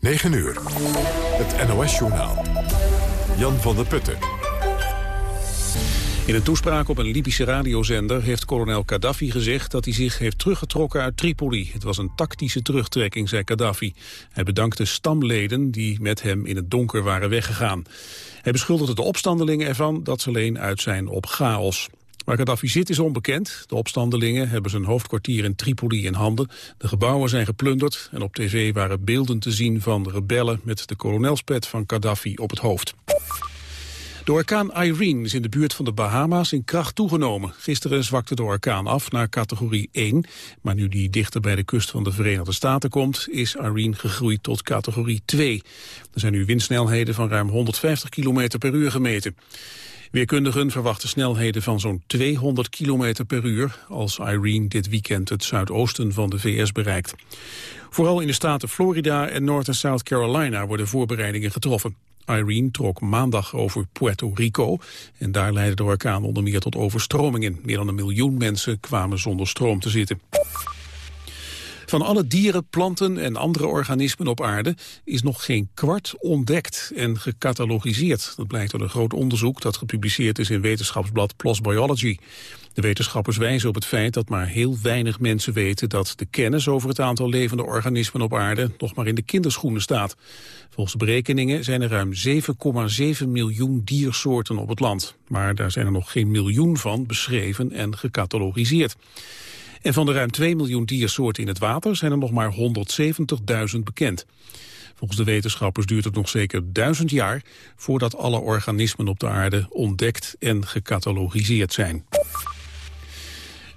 9 uur. Het NOS-journaal. Jan van der Putten. In een toespraak op een Libische radiozender heeft kolonel Gaddafi gezegd dat hij zich heeft teruggetrokken uit Tripoli. Het was een tactische terugtrekking, zei Gaddafi. Hij bedankte stamleden die met hem in het donker waren weggegaan. Hij beschuldigde de opstandelingen ervan dat ze alleen uit zijn op chaos. Waar Gaddafi zit is onbekend. De opstandelingen hebben zijn hoofdkwartier in Tripoli in handen. De gebouwen zijn geplunderd en op tv waren beelden te zien van rebellen met de kolonelspet van Gaddafi op het hoofd. De orkaan Irene is in de buurt van de Bahama's in kracht toegenomen. Gisteren zwakte de orkaan af naar categorie 1. Maar nu die dichter bij de kust van de Verenigde Staten komt... is Irene gegroeid tot categorie 2. Er zijn nu windsnelheden van ruim 150 km per uur gemeten. Weerkundigen verwachten snelheden van zo'n 200 km per uur... als Irene dit weekend het zuidoosten van de VS bereikt. Vooral in de staten Florida en North en South Carolina worden voorbereidingen getroffen. Irene trok maandag over Puerto Rico en daar leidde de orkaan onder meer tot overstromingen. Meer dan een miljoen mensen kwamen zonder stroom te zitten. Van alle dieren, planten en andere organismen op aarde is nog geen kwart ontdekt en gecatalogiseerd. Dat blijkt uit een groot onderzoek dat gepubliceerd is in wetenschapsblad PLOS Biology. De wetenschappers wijzen op het feit dat maar heel weinig mensen weten dat de kennis over het aantal levende organismen op aarde nog maar in de kinderschoenen staat. Volgens berekeningen zijn er ruim 7,7 miljoen diersoorten op het land. Maar daar zijn er nog geen miljoen van beschreven en gecatalogiseerd. En van de ruim 2 miljoen diersoorten in het water zijn er nog maar 170.000 bekend. Volgens de wetenschappers duurt het nog zeker duizend jaar voordat alle organismen op de aarde ontdekt en gecatalogiseerd zijn.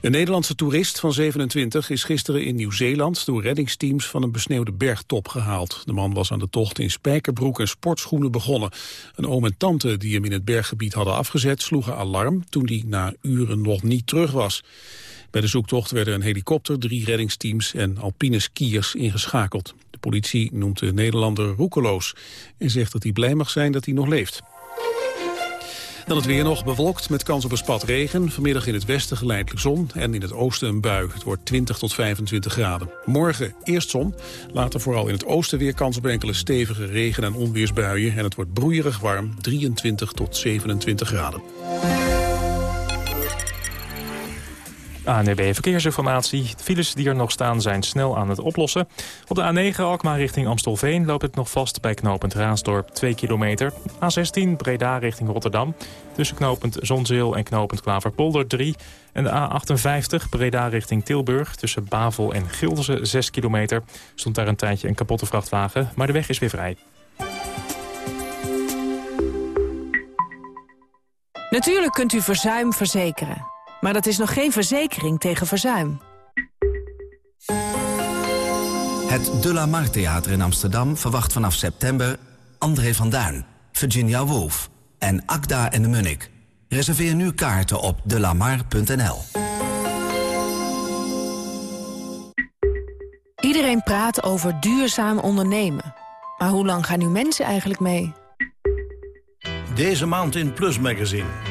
Een Nederlandse toerist van 27 is gisteren in Nieuw-Zeeland door reddingsteams van een besneeuwde bergtop gehaald. De man was aan de tocht in spijkerbroek en sportschoenen begonnen. Een oom en tante die hem in het berggebied hadden afgezet sloegen alarm toen hij na uren nog niet terug was. Bij de zoektocht werden een helikopter, drie reddingsteams en alpine skiers ingeschakeld. De politie noemt de Nederlander roekeloos en zegt dat hij blij mag zijn dat hij nog leeft. Dan het weer nog bewolkt met kans op een spat regen. Vanmiddag in het westen geleidelijk zon en in het oosten een bui. Het wordt 20 tot 25 graden. Morgen eerst zon, later vooral in het oosten weer kans op enkele stevige regen- en onweersbuien. En het wordt broeierig warm, 23 tot 27 graden. ANDB Verkeersinformatie. De files die er nog staan zijn snel aan het oplossen. Op de A9 Alkmaar richting Amstelveen loopt het nog vast bij knooppunt Raasdorp 2 kilometer. A16 Breda richting Rotterdam. Tussen knooppunt Zonzeel en knooppunt Klaverpolder 3. En de A58 Breda richting Tilburg tussen Bavel en Gilderse 6 kilometer. Stond daar een tijdje een kapotte vrachtwagen, maar de weg is weer vrij. Natuurlijk kunt u verzuim verzekeren. Maar dat is nog geen verzekering tegen verzuim. Het De La Mar Theater in Amsterdam verwacht vanaf september... André van Duin, Virginia Woolf en Akda en de Munnik. Reserveer nu kaarten op delamar.nl. Iedereen praat over duurzaam ondernemen. Maar hoe lang gaan nu mensen eigenlijk mee? Deze maand in Plus Magazine.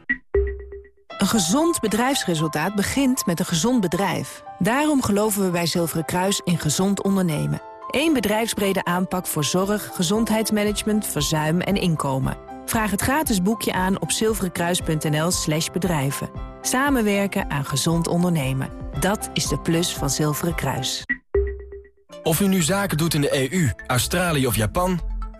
Een gezond bedrijfsresultaat begint met een gezond bedrijf. Daarom geloven we bij Zilveren Kruis in gezond ondernemen. Eén bedrijfsbrede aanpak voor zorg, gezondheidsmanagement, verzuim en inkomen. Vraag het gratis boekje aan op zilverenkruis.nl slash bedrijven. Samenwerken aan gezond ondernemen. Dat is de plus van Zilveren Kruis. Of u nu zaken doet in de EU, Australië of Japan...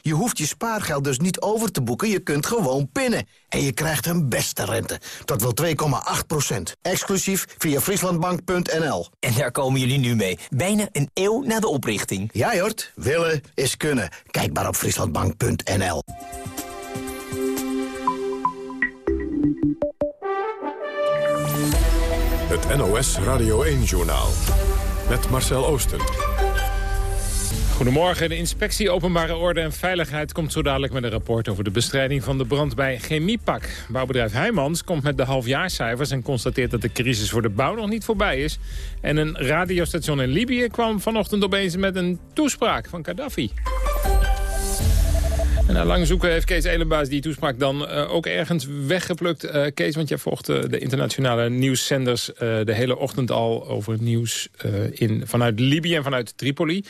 Je hoeft je spaargeld dus niet over te boeken, je kunt gewoon pinnen. En je krijgt een beste rente, tot wel 2,8 procent. Exclusief via frieslandbank.nl. En daar komen jullie nu mee, bijna een eeuw na de oprichting. Ja, Jort, willen is kunnen. Kijk maar op frieslandbank.nl. Het NOS Radio 1-journaal. Met Marcel Oosten. Goedemorgen. De inspectie Openbare Orde en Veiligheid komt zo dadelijk met een rapport over de bestrijding van de brand bij Chemiepak. Bouwbedrijf Heijmans komt met de halfjaarcijfers en constateert dat de crisis voor de bouw nog niet voorbij is. En een radiostation in Libië kwam vanochtend opeens met een toespraak van Gaddafi. En na lang zoeken heeft Kees Elenbaas die toespraak dan uh, ook ergens weggeplukt. Uh, Kees, want jij volgt de internationale nieuwszenders de hele ochtend al over het nieuws in, vanuit Libië en vanuit Tripoli.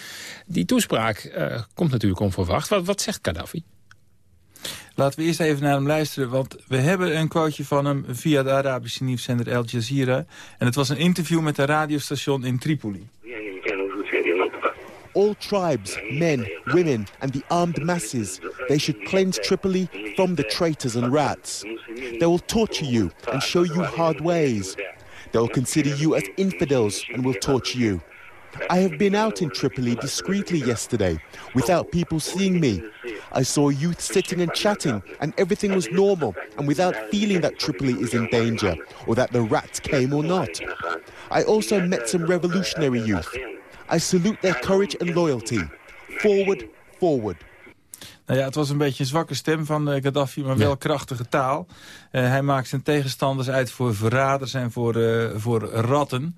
Die toespraak komt natuurlijk onverwacht. Wat, wat zegt Gaddafi? Laten we eerst even naar hem luisteren, want we hebben een quoteje van hem via de Arabische nieuwszender Al Jazeera. En het was een interview met een radiostation in Tripoli. All tribes, men, women, and the armed masses. They should cleanse Tripoli from the traitors and rats. They will torture you and show you hard ways. They will consider you as infidels and will torture you. I have been out in Tripoli discreetly yesterday, without people seeing me. I saw youth sitting and chatting, and everything was normal, and without feeling that Tripoli is in danger, or that the rats came or not. I also met some revolutionary youth. I salute their courage and loyalty. Forward, forward. Nou ja, het was een beetje een zwakke stem van uh, Gaddafi, maar wel krachtige taal. Uh, hij maakt zijn tegenstanders uit voor verraders en voor, uh, voor ratten.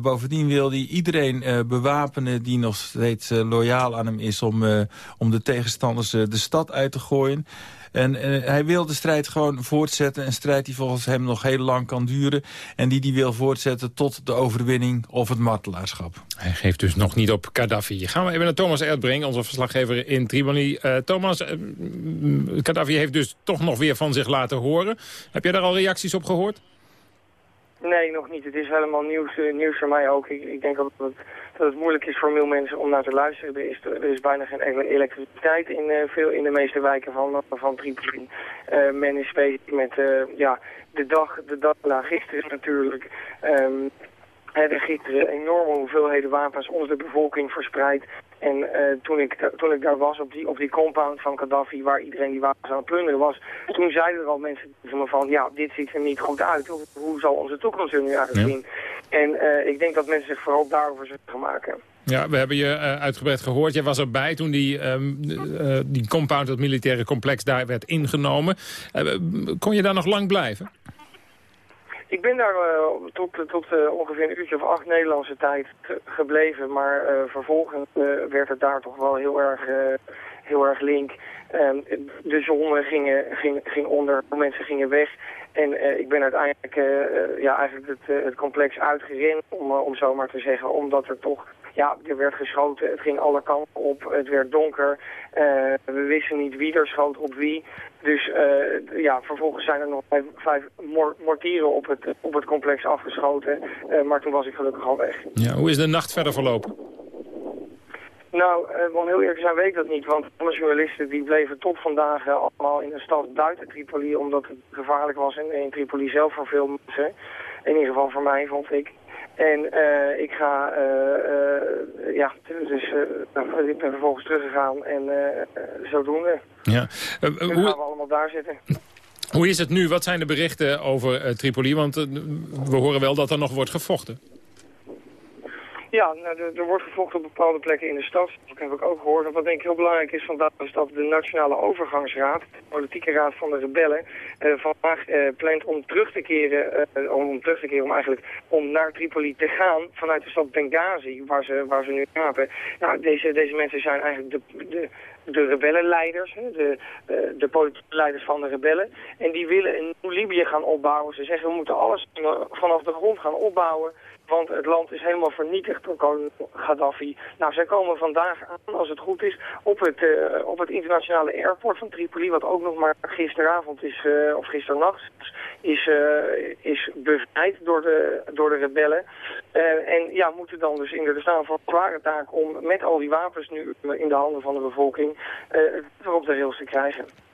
bovendien wil hij iedereen bewapenen die nog steeds loyaal aan hem is... om, om de tegenstanders de stad uit te gooien. En uh, hij wil de strijd gewoon voortzetten. Een strijd die volgens hem nog heel lang kan duren. En die hij wil voortzetten tot de overwinning of het martelaarschap. Hij geeft dus nog niet op Gaddafi. Gaan we even naar Thomas Erdbrink, onze verslaggever in Tripoli. Uh, Thomas, uh, Gaddafi heeft dus toch nog weer van zich laten horen. Heb jij daar al reacties op gehoord? Nee, nog niet. Het is helemaal nieuws, nieuws voor mij ook. Ik, ik denk dat het dat het moeilijk is voor veel mensen om naar te luisteren. Er is, er is bijna geen elektriciteit in, uh, veel, in de meeste wijken van, van Tripoli. Uh, men is bezig met uh, ja, de dag, de dag na gisteren natuurlijk. Um, er gisteren enorme hoeveelheden wapens onder de bevolking verspreid. En uh, toen, ik, toen ik daar was op die, op die compound van Gaddafi, waar iedereen die wapens aan het plunderen was, toen zeiden er al mensen van me van, ja, dit ziet er niet goed uit. Hoe, hoe zal onze toekomst er nu uitzien? En uh, ik denk dat mensen zich vooral daarover zullen maken. Ja, we hebben je uh, uitgebreid gehoord. Jij was erbij toen die, um, uh, die compound, dat militaire complex, daar werd ingenomen. kon je daar nog lang blijven? Ik ben daar tot, tot ongeveer een uurtje of acht Nederlandse tijd gebleven. Maar vervolgens werd het daar toch wel heel erg, heel erg link. Ehm, de zon ging, ging, ging onder, mensen gingen weg. En ik ben uiteindelijk ja, eigenlijk het, het complex uitgerend, om, om zo maar te zeggen. Omdat er toch ja, er werd geschoten. Het ging alle kanten op. Het werd donker. We wisten niet wie er schoot op wie. Dus ja, vervolgens zijn er nog vijf, vijf mor mortieren op het, op het complex afgeschoten. Maar toen was ik gelukkig al weg. Ja, hoe is de nacht verder verlopen? Nou, uh, om heel eerlijk zijn weet ik dat niet. Want alle journalisten die bleven tot vandaag uh, allemaal in de stad buiten Tripoli. Omdat het gevaarlijk was in, in Tripoli zelf voor veel mensen. In ieder geval voor mij, vond ik. En uh, ik ga, uh, ja, dus ik ben vervolgens teruggegaan en zodoende. Ja. nu hoe... gaan we allemaal daar zitten. Hoe is het nu? Wat zijn de berichten over Tripoli? Want we horen wel dat er nog wordt gevochten. Ja, nou, er, wordt gevochten op bepaalde plekken in de stad. Dat heb ik ook gehoord. En wat denk ik heel belangrijk is vandaag is dat de Nationale Overgangsraad, de politieke raad van de rebellen, uh, vandaag uh, plant om terug te keren, uh, om terug te keren, om eigenlijk om naar Tripoli te gaan vanuit de stad Benghazi, waar ze, waar ze nu slapen. Nou, deze, deze mensen zijn eigenlijk de, de, de rebellenleiders, de, de politieke leiders van de rebellen. En die willen een nieuw Libië gaan opbouwen. Ze zeggen we moeten alles vanaf de grond gaan opbouwen want het land is helemaal vernietigd door Gaddafi. Nou, zij komen vandaag aan, als het goed is, op het, uh, op het internationale airport van Tripoli, wat ook nog maar gisteravond is, uh, of gisternacht is, uh, is bevrijd door de, door de rebellen. en ja, moeten dan dus inderdaad staan voor een taak om met al die wapens nu in de handen van de bevolking het weer de rails te krijgen.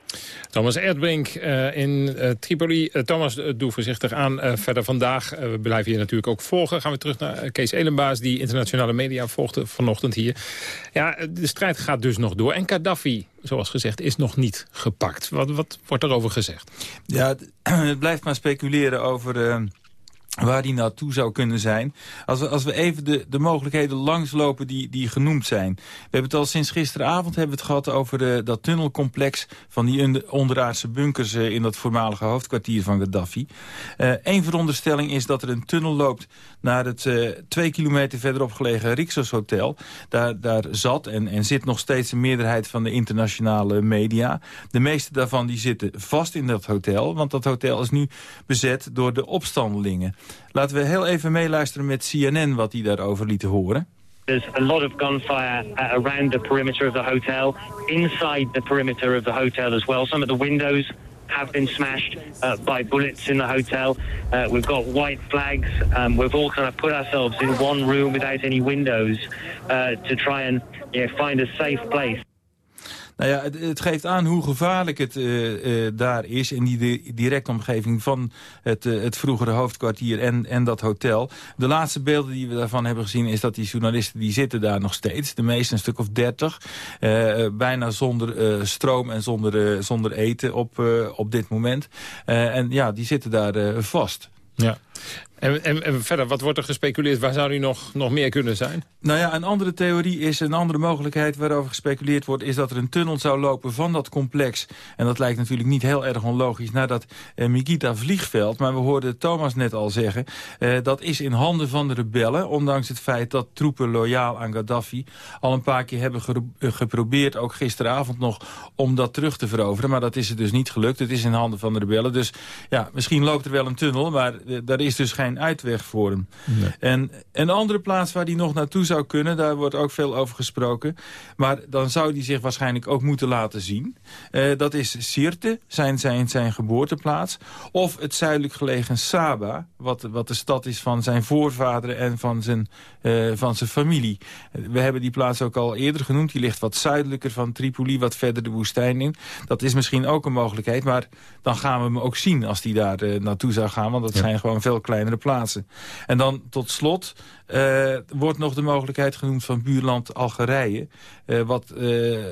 Thomas Erdbrink uh, in uh, Tripoli. Uh, Thomas, doe voorzichtig aan verder vandaag. we blijven hier natuurlijk ook volgen. Gaan we terug naar Kees Elenbaas, die internationale media volgde vanochtend hier. Ja, de strijd gaat dus nog door. En Gaddafi, zoals gezegd, is nog niet gepakt. Wat, wat wordt erover gezegd? Ja, het blijft maar speculeren over waar die naartoe zou kunnen zijn. Als we, als we even de, de mogelijkheden langslopen die, die genoemd zijn. We hebben het al sinds gisteravond hebben we het gehad over de, dat tunnelcomplex... van die onderaardse bunkers uh, in dat voormalige hoofdkwartier van Gaddafi. Eén uh, veronderstelling is dat er een tunnel loopt naar het uh, twee kilometer verderop gelegen Rixos Hotel. Daar, daar zat en, en zit nog steeds een meerderheid van de internationale media. De meeste daarvan die zitten vast in dat hotel, want dat hotel is nu bezet door de opstandelingen. Laten we heel even meeluisteren met CNN wat die daarover lieten horen. There's a lot of gunfire around the perimeter of the hotel, inside the perimeter of the hotel as well. Some of the windows have been smashed uh, by bullets in the hotel. Uh, we've got white flags. Um, we've all kind of put ourselves in one room without any windows uh, to try and you know, find a safe place. Nou ja, het, geeft aan hoe gevaarlijk het uh, uh, daar is... in die directe omgeving van het, uh, het vroegere hoofdkwartier en, en dat hotel. De laatste beelden die we daarvan hebben gezien... is dat die journalisten die zitten daar nog steeds. De meeste een stuk of dertig. bijna zonder stroom en zonder, zonder eten op, op dit moment. en ja, die zitten daar vast. Ja. En, en, verder, wat wordt er gespeculeerd? Waar zou die nog, nog meer kunnen zijn? Nou ja, een andere theorie is, een andere mogelijkheid waarover gespeculeerd wordt... is dat er een tunnel zou lopen van dat complex. En dat lijkt natuurlijk niet heel erg onlogisch naar dat eh, Migita vliegveld. Maar we hoorden Thomas net al zeggen, eh, dat is in handen van de rebellen. Ondanks het feit dat troepen loyaal aan Gaddafi al een paar keer hebben eh, geprobeerd... ook gisteravond nog, om dat terug te veroveren. Maar dat is het dus niet gelukt. Het is in handen van de rebellen. Dus ja, misschien loopt er wel een tunnel, maar eh, is dus geen uitweg voor hem. En een andere plaats waar hij nog naartoe zou kunnen, daar wordt ook veel over gesproken. Maar dan zou hij zich waarschijnlijk ook moeten laten zien. Uh, dat is Sirte, zijn, zijn, zijn geboorteplaats. Of het zuidelijk gelegen Saba, wat, wat de stad is van zijn voorvader en van zijn, uh, van zijn familie. We hebben die plaats ook al eerder genoemd. Die ligt wat zuidelijker van Tripoli, wat verder de woestijn in. Dat is misschien ook een mogelijkheid, maar dan gaan we hem ook zien als hij daar uh, naartoe zou gaan. Want dat zijn gewoon veel kleinere plaatsen. En dan tot slot uh, wordt nog de mogelijkheid genoemd van buurland Algerije. Uh, wat uh,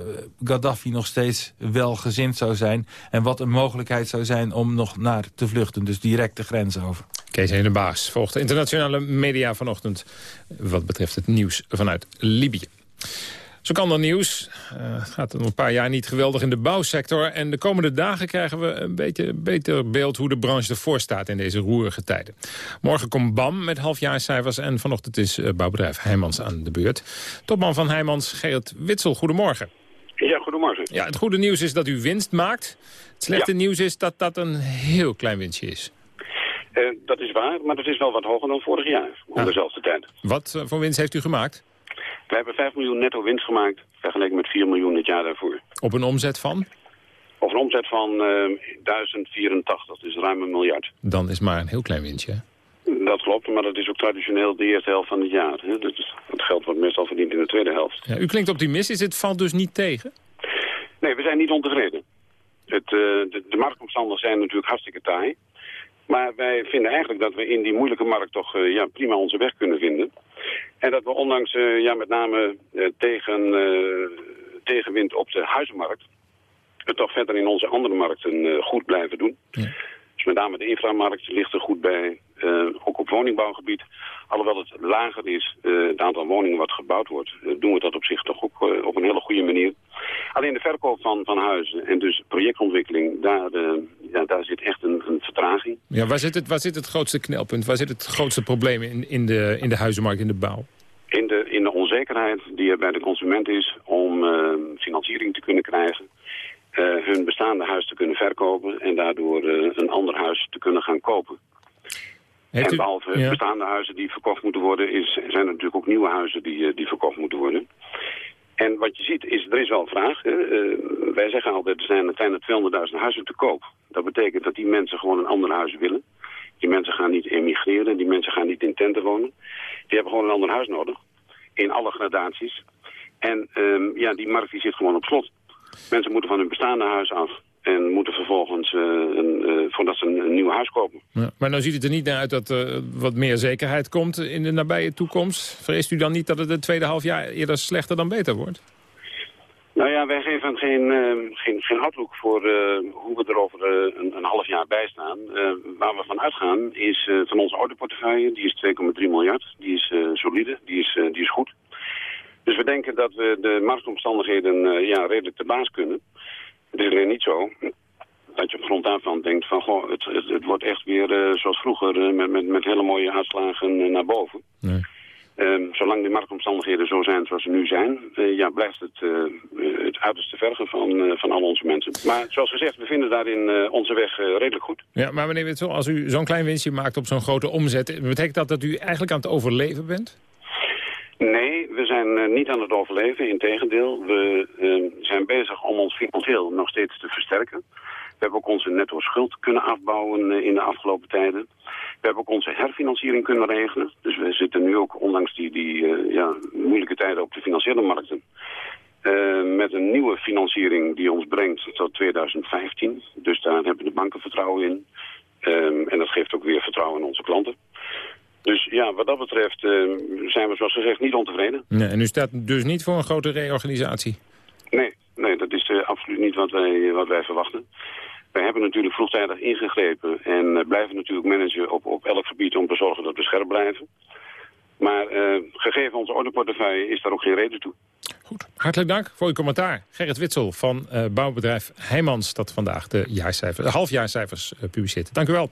Gaddafi nog steeds welgezind zou zijn. En wat een mogelijkheid zou zijn om nog naar te vluchten. Dus direct de grens over. Kees Henebaas volgt de internationale media vanochtend... wat betreft het nieuws vanuit Libië. Zo kan dan nieuws. Uh, het gaat nog een paar jaar niet geweldig in de bouwsector. En de komende dagen krijgen we een beetje beter beeld hoe de branche ervoor staat in deze roerige tijden. Morgen komt BAM met halfjaarcijfers en vanochtend is uh, bouwbedrijf Heijmans aan de beurt. Topman van Heijmans, Gerrit Witsel, goedemorgen. Ja, goedemorgen. Ja, het goede nieuws is dat u winst maakt. Het slechte nieuws is dat dat een heel klein winstje is. Uh, dat is waar, maar dat is wel wat hoger dan vorig jaar, om ah. dezelfde tijd. Wat voor winst heeft u gemacht? We hebben 5 miljoen netto winst gemaakt, vergeleken met 4 miljoen het jaar daarvoor. Op een omzet van? Op een omzet van uh, 1084, dus ruim een miljard. Dan is maar een heel klein winstje, Dat klopt, maar dat is ook traditioneel de eerste helft van het jaar. Hè? Dat is, het geld wordt meestal verdiend in de tweede helft. Ja, u klinkt optimistisch, het valt dus niet tegen? Nee, we zijn niet ontevreden. Het, uh, de, de marktomstandigheden zijn natuurlijk hartstikke taai. Maar wij vinden eigenlijk dat we in die moeilijke markt toch uh, ja, prima onze weg kunnen vinden. En dat we ondanks uh, ja, met name uh, tegen, tegenwind op de huizenmarkt... het toch verder in onze andere markten goed blijven doen. Ja. Dus met name de inframarkt ligt er goed bij. Ook op woningbouwgebied. Alhoewel het lager is, het aantal woningen wat gebouwd wordt... doen we dat op zich toch ook op een hele goede manier. Alleen de verkoop van, van huizen en dus projectontwikkeling, daar, ja, daar zit echt een, een, vertraging. Ja, waar zit, het, waar zit het grootste knelpunt? Waar zit het grootste probleem in, in, de, in de huizenmarkt, in de bouw? In de, in de onzekerheid die er bij de consument is om financiering te kunnen krijgen. Uh, hun bestaande huis te kunnen verkopen en daardoor een ander huis te kunnen gaan kopen. Heeft en u- behalve ja. bestaande huizen die verkocht moeten worden, is, zijn er natuurlijk ook nieuwe huizen die, eh, die verkocht moeten worden. En wat je ziet is, er is wel vraag. Hè. Eh, wij zeggen altijd, er zijn kleine 200.000 huizen te koop. Dat betekent dat die mensen gewoon een ander huis willen. Die mensen gaan niet emigreren, die mensen gaan niet in tenten wonen. Die hebben gewoon een ander huis nodig. In alle gradaties. En ehm, ja, die markt die zit gewoon op slot. Mensen moeten van hun bestaande huis af. En moeten vervolgens, eh, een, eh, voordat ze een, een nieuw huis kopen. Ja, maar nou ziet het er niet naar uit dat er wat meer zekerheid komt in de nabije toekomst. Vreest u dan niet dat het het tweede halfjaar eerder slechter dan beter wordt? Nou ja, wij geven geen, eh, geen, geen outlook voor eh, hoe we er over eh, een, een half jaar bij staan. Eh, waar we van uitgaan is eh, van onze oude portefeuille, die is 2,3 miljard. Die is eh, solide, die is, eh, die is goed. Dus we denken dat we de marktomstandigheden eh, ja, redelijk te baas kunnen. Het is alleen niet zo dat je op grond daarvan denkt van... Goh, het, het, het wordt echt weer eh, zoals vroeger eh, met, met, met hele mooie uitslagen eh, naar boven. Nee. Ehm, zolang de marktomstandigheden zo zijn zoals ze nu zijn, ja, blijft het, het uiterste vergen van, eh, van al onze mensen. Maar zoals gezegd, we vinden daarin onze weg redelijk goed. Ja, maar meneer Witsel, als u zo'n klein winstje maakt op zo'n grote omzet... betekent dat dat u eigenlijk aan het overleven bent? Nee, we zijn eh, niet aan het overleven. Integendeel, we eh, zijn bezig om ons financieel nog steeds te versterken. We hebben ook onze netto schuld kunnen afbouwen eh, in de afgelopen tijden. We hebben ook onze herfinanciering kunnen regelen. Dus we zitten nu ook, ondanks die, die eh, ja, moeilijke tijden op de financiële markten... met een nieuwe financiering die ons brengt tot 2015. Dus daar hebben de banken vertrouwen in. Ehm, en dat geeft ook weer vertrouwen in onze klanten. Dus ja, wat dat betreft eh, zijn we zoals gezegd niet ontevreden. Nee, en u staat dus niet voor een grote reorganisatie? Nee, nee dat is eh, absoluut niet wat wij, wat wij verwachten. Wij hebben natuurlijk vroegtijdig ingegrepen en eh, blijven natuurlijk managen op, op elk gebied om te zorgen dat we scherp blijven. Maar eh, gegeven onze ordeportefeuille is daar ook geen reden toe. Hartelijk dank voor uw commentaar. Gerrit Witsel van eh, bouwbedrijf Heijmans... dat vandaag de, jaarcijfers, de halfjaarcijfers eh, publiceert. Dank u wel.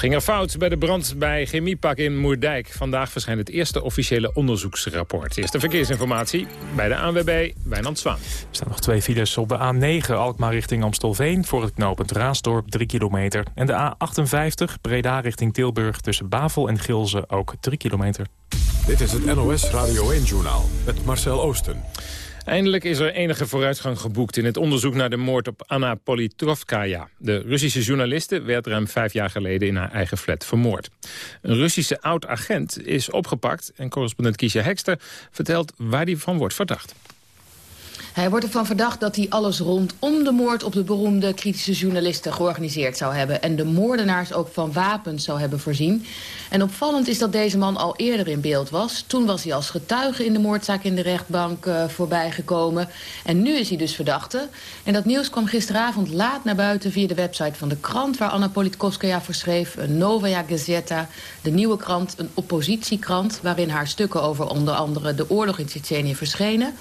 Ging er fout bij de brand bij Chemiepak in Moerdijk? Vandaag verschijnt het eerste officiële onderzoeksrapport. Eerste verkeersinformatie bij de ANWB, Wijnand Zwaan. Er staan nog twee files op de A9 Alkmaar richting Amstelveen... voor het knooppunt Raasdorp 3 kilometer. En de A58 Breda richting Tilburg tussen Bavel en Gilze ook 3 kilometer. Dit is het NOS Radio 1-journaal met Marcel Oosten. Eindelijk is er enige vooruitgang geboekt in het onderzoek naar de moord op Anna Politkovskaya. De Russische journaliste werd ruim vijf jaar geleden in haar eigen flat vermoord. Een Russische oud-agent is opgepakt en correspondent Kiesja Hekster vertelt waar die van wordt verdacht. Hij wordt ervan verdacht dat hij alles rondom de moord op de beroemde kritische journalisten georganiseerd zou hebben. En de moordenaars ook van wapens zou hebben voorzien. En opvallend is dat deze man al eerder in beeld was. Toen was hij als getuige in de moordzaak in de rechtbank uh, voorbijgekomen. En nu is hij dus verdachte. En dat nieuws kwam gisteravond laat naar buiten via de website van de krant... waar Anna Politkovskaya voor schreef, Novaya Gazeta. De nieuwe krant, een oppositiekrant... waarin haar stukken over onder andere de oorlog in Tsjetsjenië verschenen.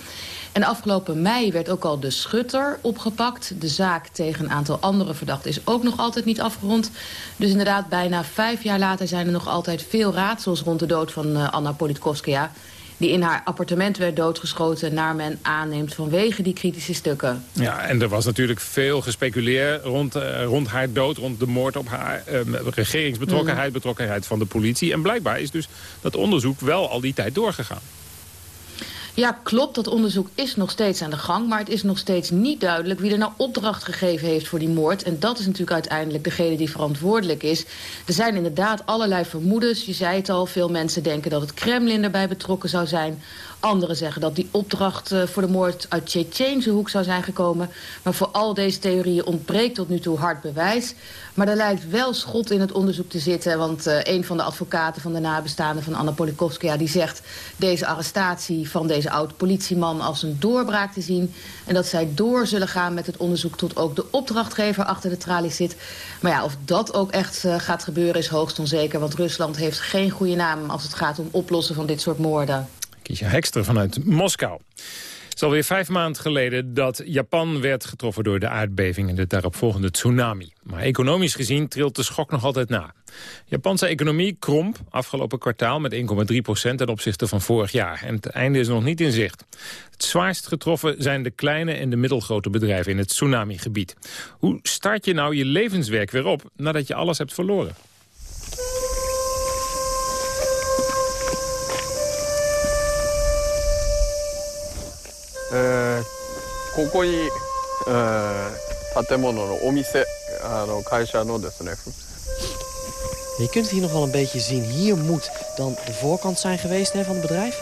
En afgelopen mei werd ook al de schutter opgepakt. De zaak tegen een aantal andere verdachten is ook nog altijd niet afgerond. Dus inderdaad, bijna vijf jaar later zijn er nog altijd veel raadsels... rond de dood van uh, Anna Politkovskaya die in haar appartement werd doodgeschoten... naar men aanneemt vanwege die kritische stukken. Ja, en er was natuurlijk veel gespeculeerd rond, uh, rond haar dood... rond de moord op haar uh, regeringsbetrokkenheid, mm. betrokkenheid van de politie. En blijkbaar is dus dat onderzoek wel al die tijd doorgegaan. Ja, klopt. Dat onderzoek is nog steeds aan de gang. Maar het is nog steeds niet duidelijk wie er nou opdracht gegeven heeft voor die moord. En dat is natuurlijk uiteindelijk degene die verantwoordelijk is. Er zijn inderdaad allerlei vermoedens. Je zei het al, veel mensen denken dat het Kremlin erbij betrokken zou zijn. Anderen zeggen dat die opdracht uh, voor de moord uit Tsjetsjeense hoek zou zijn gekomen. Maar voor al deze theorieën ontbreekt tot nu toe hard bewijs. Maar er lijkt wel schot in het onderzoek te zitten. Want uh, een van de advocaten van de nabestaanden van Anna Politkovskaya... die zegt deze arrestatie van deze oud-politieman als een doorbraak te zien. En dat zij door zullen gaan met het onderzoek tot ook de opdrachtgever achter de tralies zit. Maar ja, of dat ook echt uh, gaat gebeuren is hoogst onzeker. Want Rusland heeft geen goede naam als het gaat om oplossen van dit soort moorden. Kiesja Hekster vanuit Moskou. is alweer vijf maanden geleden dat Japan werd getroffen door de aardbeving en de daaropvolgende tsunami. Maar economisch gezien trilt de schok nog altijd na. Japanse economie kromp afgelopen kwartaal met 1,3 procent ten opzichte van vorig jaar. En het einde is nog niet in zicht. Het zwaarst getroffen zijn de kleine en de middelgrote bedrijven in het tsunamigebied. Hoe start je nou je levenswerk weer op nadat je alles hebt verloren? Eh, ここに、eh, 建物のお店、あの会社のですね。 Je kunt het hier nog wel een beetje zien. Hier moet dan de voorkant zijn geweest hè, van het bedrijf.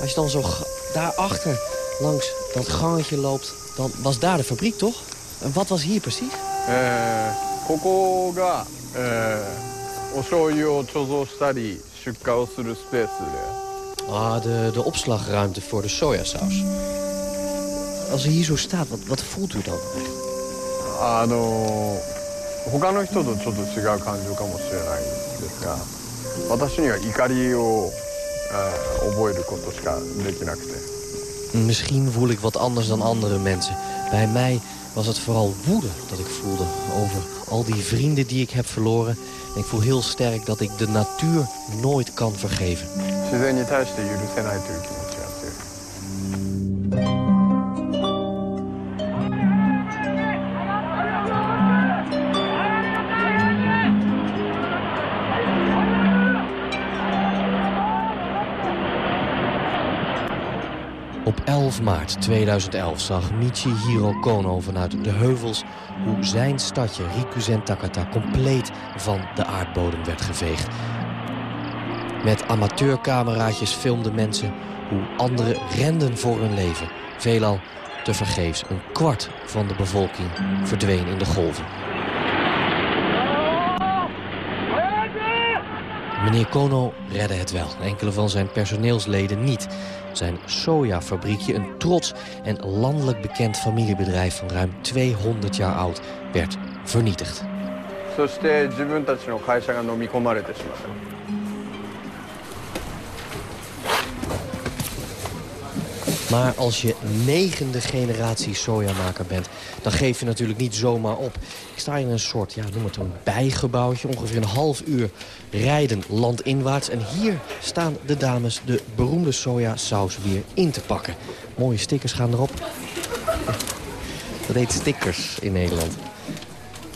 Als je dan zo ga- daarachter langs dat gangetje loopt, dan was daar de fabriek, toch? En wat was hier precies? えーここが、えーお醤油を貯蔵したり出荷をするスペースで Ah, de, de opslagruimte voor de sojasaus. Als u hier zo staat, wat, wat voelt u dan? あの他の人とちょっと違う感情かもしれないんですが私には怒りを、えー覚えることしかできなくて Misschien voel ik wat anders dan andere mensen. Bij mij was het vooral woede dat ik voelde over al die vrienden die ik heb verloren. En ik voel heel sterk dat ik de natuur nooit kan vergeven. 自然に対して許せないという気持ちが強い Op 11 maart 2011 zag Michihiro Kono vanuit de heuvels... hoe zijn stadje Rikuzen Takata compleet van de aardbodem werd geveegd. Met amateurcameraatjes filmden mensen hoe anderen renden voor hun leven. Veelal tevergeefs. Een kwart van de bevolking verdween in de golven. Meneer Kono redde het wel. Enkele van zijn personeelsleden niet. Zijn sojafabriekje, een trots en landelijk bekend familiebedrijf van ruim 200 jaar oud, werd vernietigd. そして自分たちの会社が飲み込まれてしまった Maar als je negende generatie sojamaker bent, dan geef je natuurlijk niet zomaar op. Ik sta in een soort, ja, noem het een bijgebouwtje, ongeveer een half uur rijden landinwaarts. En hier staan de dames de beroemde sojasaus weer in te pakken. Mooie stickers gaan erop. Dat heet stickers in Nederland.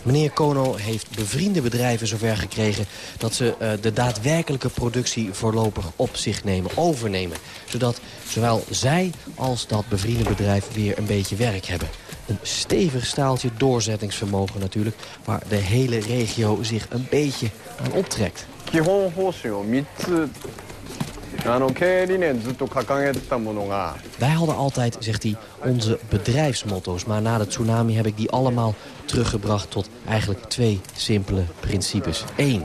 Meneer Kono heeft bevriende bedrijven zover gekregen... dat ze eh, de daadwerkelijke productie voorlopig op zich nemen, overnemen. Zodat zowel zij als dat bevriende bedrijf weer een beetje werk hebben. Een stevig staaltje doorzettingsvermogen natuurlijk... waar de hele regio zich een beetje aan optrekt. 基本方針を3つ Wij hadden altijd, zegt hij, onze bedrijfsmotto's. Maar na de tsunami heb ik die allemaal teruggebracht tot eigenlijk twee simpele principes. Eén,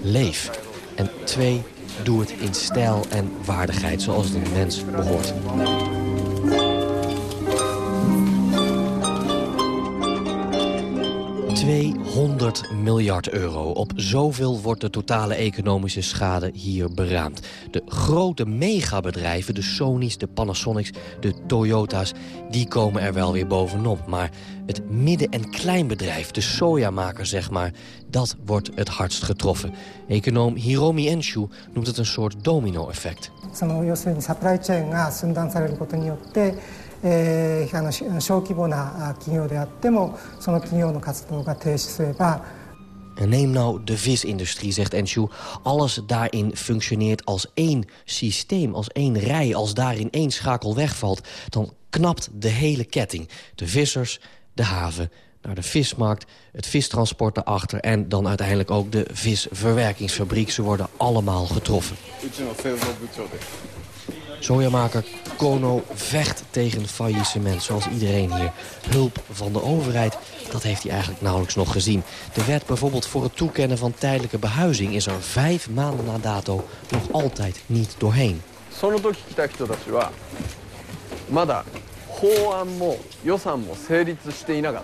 leef. En twee, doe het in stijl en waardigheid, zoals het een mens behoort. ...200 miljard euro. Op zoveel wordt de totale economische schade hier beraamd. De grote megabedrijven, de Sony's, de Panasonics, de Toyota's... die komen er wel weer bovenop. Maar het midden- en kleinbedrijf, de sojamaker zeg maar... dat wordt het hardst getroffen. Econoom Hiromi Enshu noemt het een soort domino-effect. その要するにサプライチェーンが寸断されることによって、 えーあのし小規模なあ企業であってもその企業の活動が停止すれば En neem nou de visindustrie, zegt Enshu. Alles daarin functioneert als één systeem, als één rij. Als daarin één schakel wegvalt, dan knapt de hele ketting. De vissers, de haven, naar de vismarkt, het vistransport daarachter... en dan uiteindelijk ook de visverwerkingsfabriek. Ze worden allemaal getroffen. Sojamaker Kono vecht tegen faillissement, zoals iedereen hier. Hulp van de overheid, dat heeft hij eigenlijk nauwelijks nog gezien. De wet bijvoorbeeld voor het toekennen van tijdelijke behuizing... is er vijf maanden na dato nog altijd niet doorheen. その時来た人たちはまだ法案も予算も成立していなかっ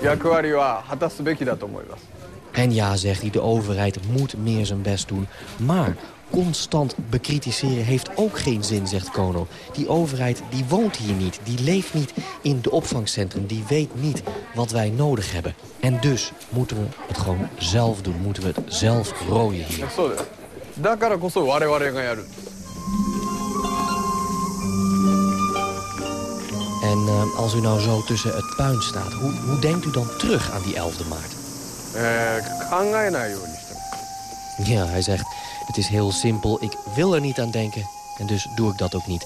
た役割は果たすべきだと思います En ja, zegt hij, de overheid moet meer zijn best doen. Maar constant bekritiseren heeft ook geen zin, zegt Kono. Die overheid die woont hier niet, die leeft niet in de opvangcentrum... die weet niet wat wij nodig hebben. En dus moeten we het gewoon zelf doen, moeten we het zelf rooien hier. En eh, als u nou zo tussen het puin staat, hoe, hoe denkt u dan terug aan die 11e maart? Eh, ja, hij zegt, het is heel simpel, ik wil er niet aan denken en dus doe ik dat ook niet.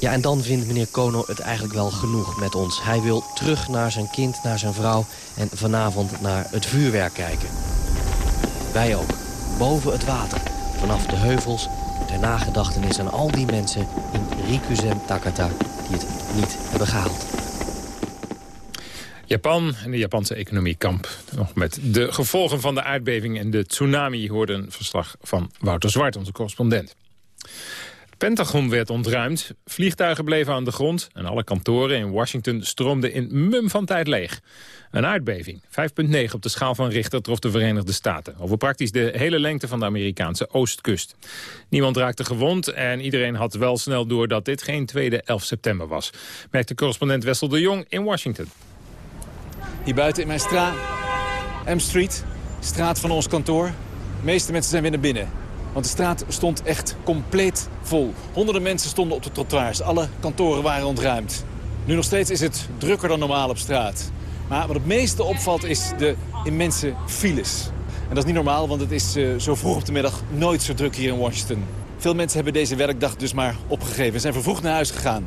Ja, en dan vindt meneer Kono het eigenlijk wel genoeg met ons. Hij wil terug naar zijn kind, naar zijn vrouw en vanavond naar het vuurwerk kijken. Wij ook, boven het water, vanaf de heuvels, ter nagedachtenis aan al die mensen in Rikuzen Takata die het niet hebben gehaald. Japan en de Japanse economie kamp. Nog met de gevolgen van de aardbeving en de tsunami... hoorde een verslag van Wouter Zwart, onze correspondent. Het Pentagon werd ontruimd, vliegtuigen bleven aan de grond... en alle kantoren in Washington stroomden in mum van tijd leeg. Een aardbeving, 5,9 op de schaal van Richter, trof de Verenigde Staten. Over praktisch de hele lengte van de Amerikaanse oostkust. Niemand raakte gewond en iedereen had wel snel door... dat dit geen tweede 11 september was. Merkte correspondent Wessel de Jong in Washington. Hier buiten in mijn straat, M Street, straat van ons kantoor. De meeste mensen zijn weer naar binnen. Want de straat stond echt compleet vol. Honderden mensen stonden op de trottoirs. Alle kantoren waren ontruimd. Nu nog steeds is het drukker dan normaal op straat. Maar wat het meeste opvalt is de immense files. En dat is niet normaal, want het is uh, zo vroeg op de middag nooit zo druk hier in Washington. Veel mensen hebben deze werkdag dus maar opgegeven. Ze zijn vervroegd naar huis gegaan.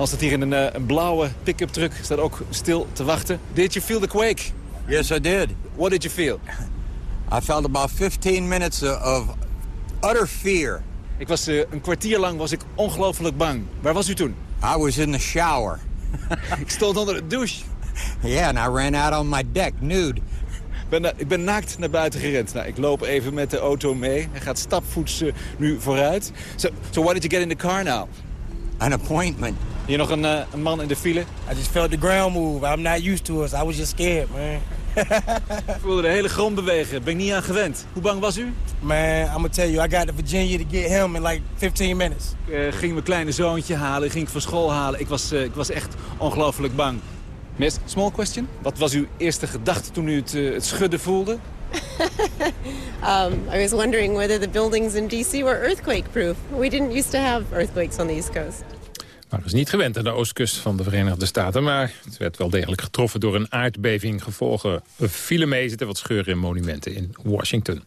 Maar staat hier in een, uh, een blauwe pick-up truck, staat ook stil te wachten. Did you feel the quake? Yes, I did. What did you feel? I felt about 15 minutes of utter fear. Ik was uh, een kwartier lang was ik ongelooflijk bang. Waar was u toen? I was in the shower. ik stond onder de douche. Yeah, and I ran out on my deck, nude. Ben, uh, ik ben naakt naar buiten gerend. Nou, ik loop even met de auto mee. Hij gaat stapvoets uh, nu vooruit. So, so why did you get in the car now? An appointment. Hier nog een, uh, een man in de file. I just felt the ground move. I'm not used to it. I was just scared, man. ik voelde de hele grond bewegen. Ben ik niet aan gewend. Hoe bang was u? Man, I'm gonna tell you, I got to Virginia to get him in like 15 minutes. Ik uh, ging mijn kleine zoontje halen, ging ik van school halen. Ik was, uh, ik was echt ongelooflijk bang. Miss, small question. Wat was uw eerste gedachte toen u het, uh, het schudden voelde? um, I was wondering whether the buildings in D.C. were earthquake-proof. We didn't used to have earthquakes on the East Coast. Maar is niet gewend aan de oostkust van de Verenigde Staten... maar het werd wel degelijk getroffen door een aardbeving. Gevolgen vielen mee zitten wat scheuren in monumenten in Washington.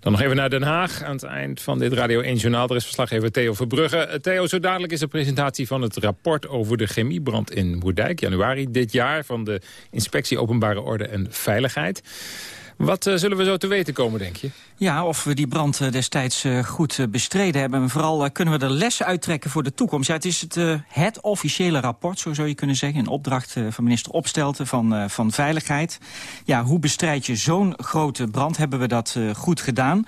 Dan nog even naar Den Haag aan het eind van dit Radio 1 Journaal. Er is verslaggever Theo Verbrugge. Theo, zo dadelijk is de presentatie van het rapport over de chemiebrand in Moerdijk. Januari dit jaar van de Inspectie Openbare Orde en Veiligheid. Wat uh, zullen we zo te weten komen, denk je? Ja, of we die brand uh, destijds uh, goed bestreden hebben. En vooral kunnen we er lessen uittrekken voor de toekomst. Ja, het is het, het officiële rapport, zo zou je kunnen zeggen. Een opdracht van minister Opstelten van, van Veiligheid. Ja, hoe bestrijd je zo'n grote brand? Hebben we dat goed gedaan?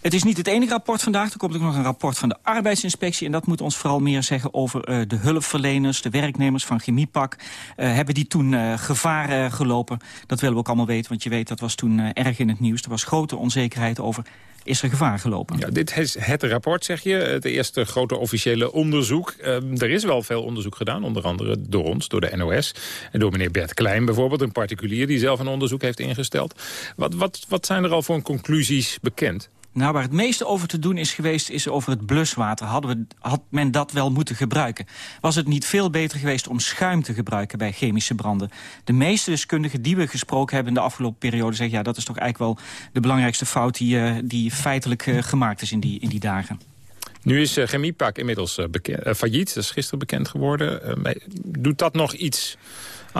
Het is niet het enige rapport vandaag. Er komt ook nog een rapport van de arbeidsinspectie. En dat moet ons vooral meer zeggen over uh, de hulpverleners, de werknemers van Chemiepak. Uh, hebben die toen uh, gevaar gelopen? Dat willen we ook allemaal weten, want je weet dat was toen erg in het nieuws. Er was grote onzekerheid over is er gevaar gelopen. Ja, dit is het rapport, zeg je. Het eerste grote officiële onderzoek. Uh, er is wel veel onderzoek gedaan, onder andere door ons, door de NOS. En door meneer Bert Klein bijvoorbeeld, een particulier... die zelf een onderzoek heeft ingesteld. Wat, wat, wat zijn er al voor conclusies bekend? Nou, waar het meeste over te doen is geweest, is over het bluswater. Hadden we, had men dat wel moeten gebruiken? Was het niet veel beter geweest om schuim te gebruiken bij chemische branden? De meeste deskundigen die we gesproken hebben in de afgelopen periode... zeggen, ja, dat is toch eigenlijk wel de belangrijkste fout die, uh, die feitelijk uh, gemaakt is in die, in die dagen. Nu is uh, Chemiepak inmiddels failliet, dat is gisteren bekend geworden. doet dat nog iets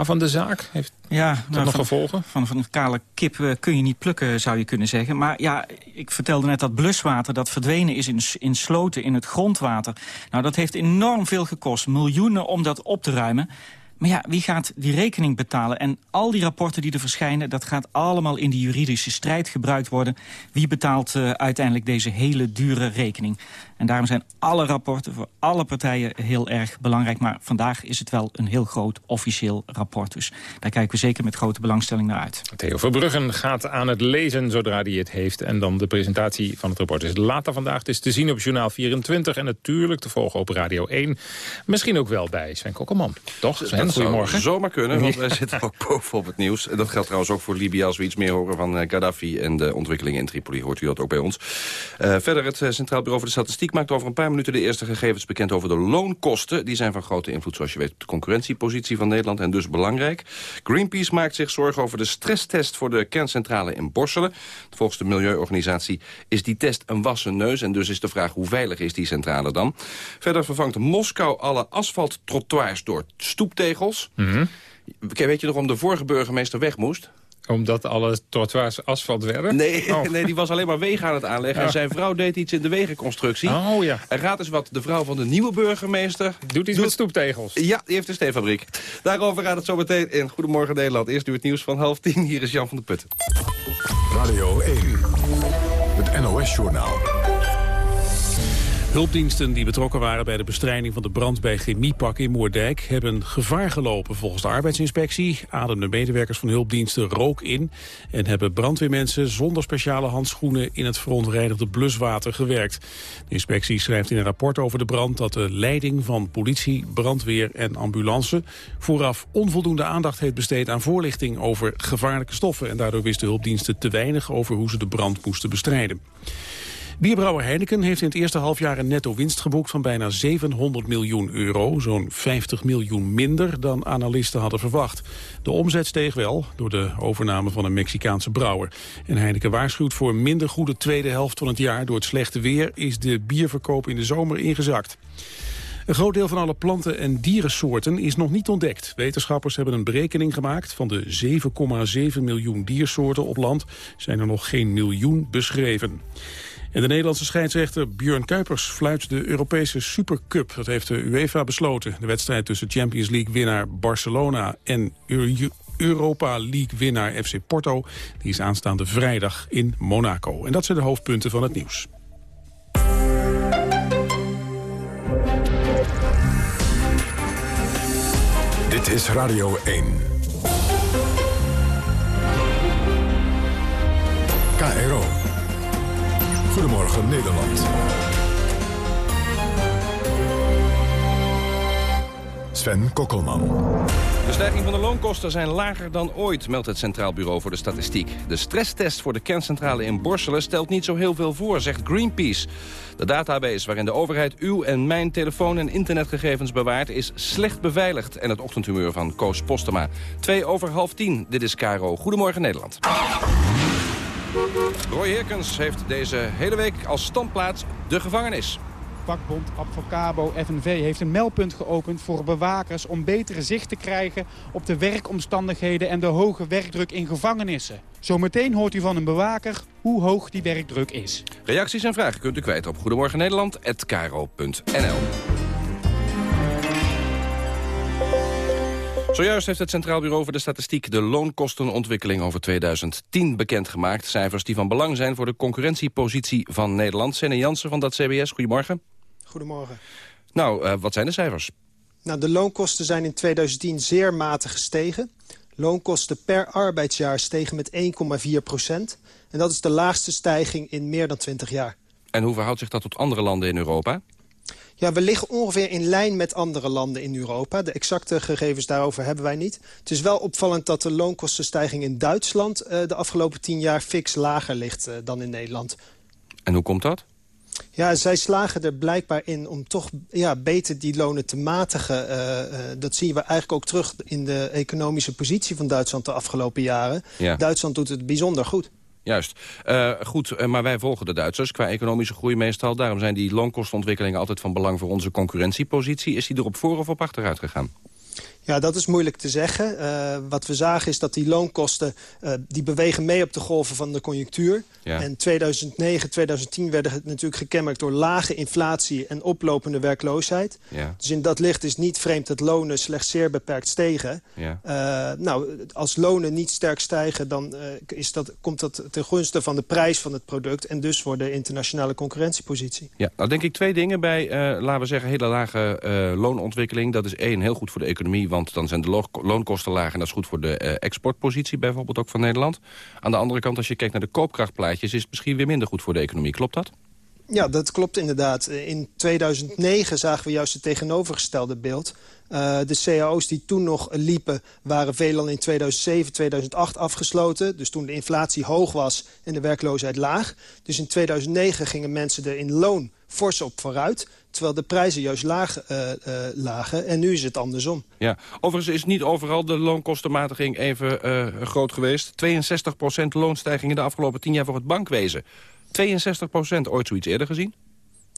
van de zaak? Heeft ja, dat nou, nog van, gevolgen? Van, van een kale kip uh, kun je niet plukken, zou je kunnen zeggen. Maar ja, ik vertelde net dat bluswater dat verdwenen is in, in sloten, in het grondwater. Nou, dat heeft enorm veel gekost. Miljoenen om dat op te ruimen. Maar ja, wie gaat die rekening betalen? En al die rapporten die er verschijnen... dat gaat allemaal in die juridische strijd gebruikt worden. Wie betaalt uh, uiteindelijk deze hele dure rekening? En daarom zijn alle rapporten voor alle partijen heel erg belangrijk. Maar vandaag is het wel een heel groot officieel rapport. Dus daar kijken we zeker met grote belangstelling naar uit. Theo Verbruggen gaat aan het lezen zodra hij het heeft. En dan de presentatie van het rapport is later vandaag. Het is te zien op Journaal 24 en natuurlijk te volgen op Radio 1. Misschien ook wel bij Sven Kokkelman. Toch, Sven? Dat goedemorgen. zomaar kunnen, want wij zitten ook bovenop het nieuws. En dat geldt trouwens ook voor Libië als we iets meer horen van uh, Gaddafi... en de ontwikkelingen in Tripoli. Hoort u dat ook bij ons. Uh, verder, het uh, Centraal Bureau voor de Statistiek maakt over een paar minuten... de eerste gegevens bekend over de loonkosten. Die zijn van grote invloed, zoals je weet, op de concurrentiepositie van Nederland... en dus belangrijk. Greenpeace maakt zich zorgen over de stresstest voor de kerncentrale in Borselen. Volgens de milieuorganisatie is die test een wassen neus... en dus is de vraag hoe veilig is die centrale dan. Verder vervangt Moskou alle asfalttrottoirs door stoeptegels. Mm Weet je nog om de vorige burgemeester weg moest? Omdat alle trottoirs asfalt werden? Nee, oh. nee, die was alleen maar wegen aan het aanleggen. En zijn vrouw deed iets in de wegenconstructie. Oh ja. En gaat eens wat de vrouw van de nieuwe burgemeester... Doet iets met stoeptegels. Ja, die heeft een steenfabriek. Daarover gaat het zo meteen in Goedemorgen Nederland. Eerst nu het nieuws van half tien. Hier is Jan van der Putten. Radio 1, het NOS-journaal. Hulpdiensten die betrokken waren bij de bestrijding van de brand bij Chemiepak in Moerdijk hebben gevaar gelopen. Volgens de arbeidsinspectie ademden medewerkers van hulpdiensten rook in en hebben brandweermensen zonder speciale handschoenen in het verontreinigde bluswater gewerkt. De inspectie schrijft in een rapport over de brand dat de leiding van politie, brandweer en ambulance vooraf onvoldoende aandacht heeft besteed aan voorlichting over gevaarlijke stoffen en daardoor wisten hulpdiensten te weinig over hoe ze de brand moesten bestrijden. Bierbrouwer Heineken heeft in het eerste halfjaar een netto winst geboekt van bijna 700 miljoen euro. Zo'n 50 miljoen minder dan analisten hadden verwacht. De omzet steeg wel door de overname van een Mexicaanse brouwer. En Heineken waarschuwt voor een minder goede tweede helft van het jaar. Door het slechte weer is de bierverkoop in de zomer ingezakt. Een groot deel van alle planten- en dierensoorten is nog niet ontdekt. Wetenschappers hebben een berekening gemaakt. Van de 7,7 miljoen diersoorten op land zijn er nog geen miljoen beschreven. En de Nederlandse scheidsrechter Björn Kuipers fluit de Europese Supercup. Dat heeft de UEFA besloten. De wedstrijd tussen Champions League-winnaar Barcelona en Europa League-winnaar FC Porto... die is aanstaande vrijdag in Monaco. En dat zijn de hoofdpunten van het nieuws. Dit is Radio 1. KRO. Goedemorgen Nederland. Sven Kokkelman. De stijging van de loonkosten zijn lager dan ooit, meldt het Centraal Bureau voor de Statistiek. De stresstest voor de kerncentrale in Borselen stelt niet zo heel veel voor, zegt Greenpeace. De database waarin de overheid uw en mijn telefoon- en internetgegevens bewaart... is slecht beveiligd. En het ochtendhumeur van Koos Postema. Twee over half tien, dit is Caro. Goedemorgen Nederland. Roy Heerkens heeft deze hele week als standplaats de gevangenis. Vakbond Advocabo FNV heeft een meldpunt geopend voor bewakers... om betere zicht te krijgen op de werkomstandigheden en de hoge werkdruk in gevangenissen. Zometeen hoort u van een bewaker hoe hoog die werkdruk is. Reacties en vragen kunt u kwijt op Goedemorgen Zojuist heeft het Centraal Bureau voor de Statistiek de loonkostenontwikkeling over 2010 bekendgemaakt. Cijfers die van belang zijn voor de concurrentiepositie van Nederland. Senne Jansen van dat CBS, goedemorgen. Goedemorgen. Nou, uh, wat zijn de cijfers? Nou, de loonkosten zijn in 2010 zeer matig gestegen. Loonkosten per arbeidsjaar stegen met 1,4 procent. En dat is de laagste stijging in meer dan 20 jaar. En hoe verhoudt zich dat tot andere landen in Europa? Ja, we liggen ongeveer in lijn met andere landen in Europa. De exacte gegevens daarover hebben wij niet. Het is wel opvallend dat de loonkostenstijging in Duitsland... Uh, de afgelopen tien jaar fix lager ligt uh, dan in Nederland. En hoe komt dat? Ja, zij slagen er blijkbaar in om toch ja, beter die lonen te matigen. Uh, dat zien we eigenlijk ook terug in de economische positie van Duitsland de afgelopen jaren. Ja. Duitsland doet het bijzonder goed. Juist. Uh, goed, uh, maar wij volgen de Duitsers qua economische groei meestal. Daarom zijn die loonkostenontwikkelingen altijd van belang voor onze concurrentiepositie. Is die er op voor of op achteruit gegaan? Ja, dat is moeilijk te zeggen. Uh, wat we zagen is dat die loonkosten uh, die bewegen mee op de golven van de conjunctuur. Ja. En 2009, 2010 werden het natuurlijk gekenmerkt door lage inflatie en oplopende werkloosheid. Ja. Dus in dat licht is niet vreemd dat lonen slechts zeer beperkt stegen. Ja. Uh, nou, als lonen niet sterk stijgen, dan is dat, komt dat ten gunste van de prijs van het product en dus voor de internationale concurrentiepositie. Ja, nou denk ik twee dingen bij, laten we zeggen, hele lage loonontwikkeling. Dat is één, heel goed voor de economie, want dan zijn de loonkosten laag... en dat is goed voor de uh, exportpositie bijvoorbeeld ook van Nederland. Aan de andere kant, als je kijkt naar de koopkrachtplaatjes... is het misschien weer minder goed voor de economie. Klopt dat? Ja, dat klopt inderdaad. In 2009 zagen we juist het tegenovergestelde beeld. Uh, de cao's die toen nog liepen waren veelal in 2007, 2008 afgesloten. Dus toen de inflatie hoog was en de werkloosheid laag. Dus in 2009 gingen mensen er in loon fors op vooruit. Terwijl de prijzen juist laag uh, uh, lagen. En nu is het andersom. Ja, overigens is niet overal de loonkostenmatiging even uh, groot geweest. 62% loonstijging in de afgelopen 10 jaar voor het bankwezen. 62% ooit zoiets eerder gezien?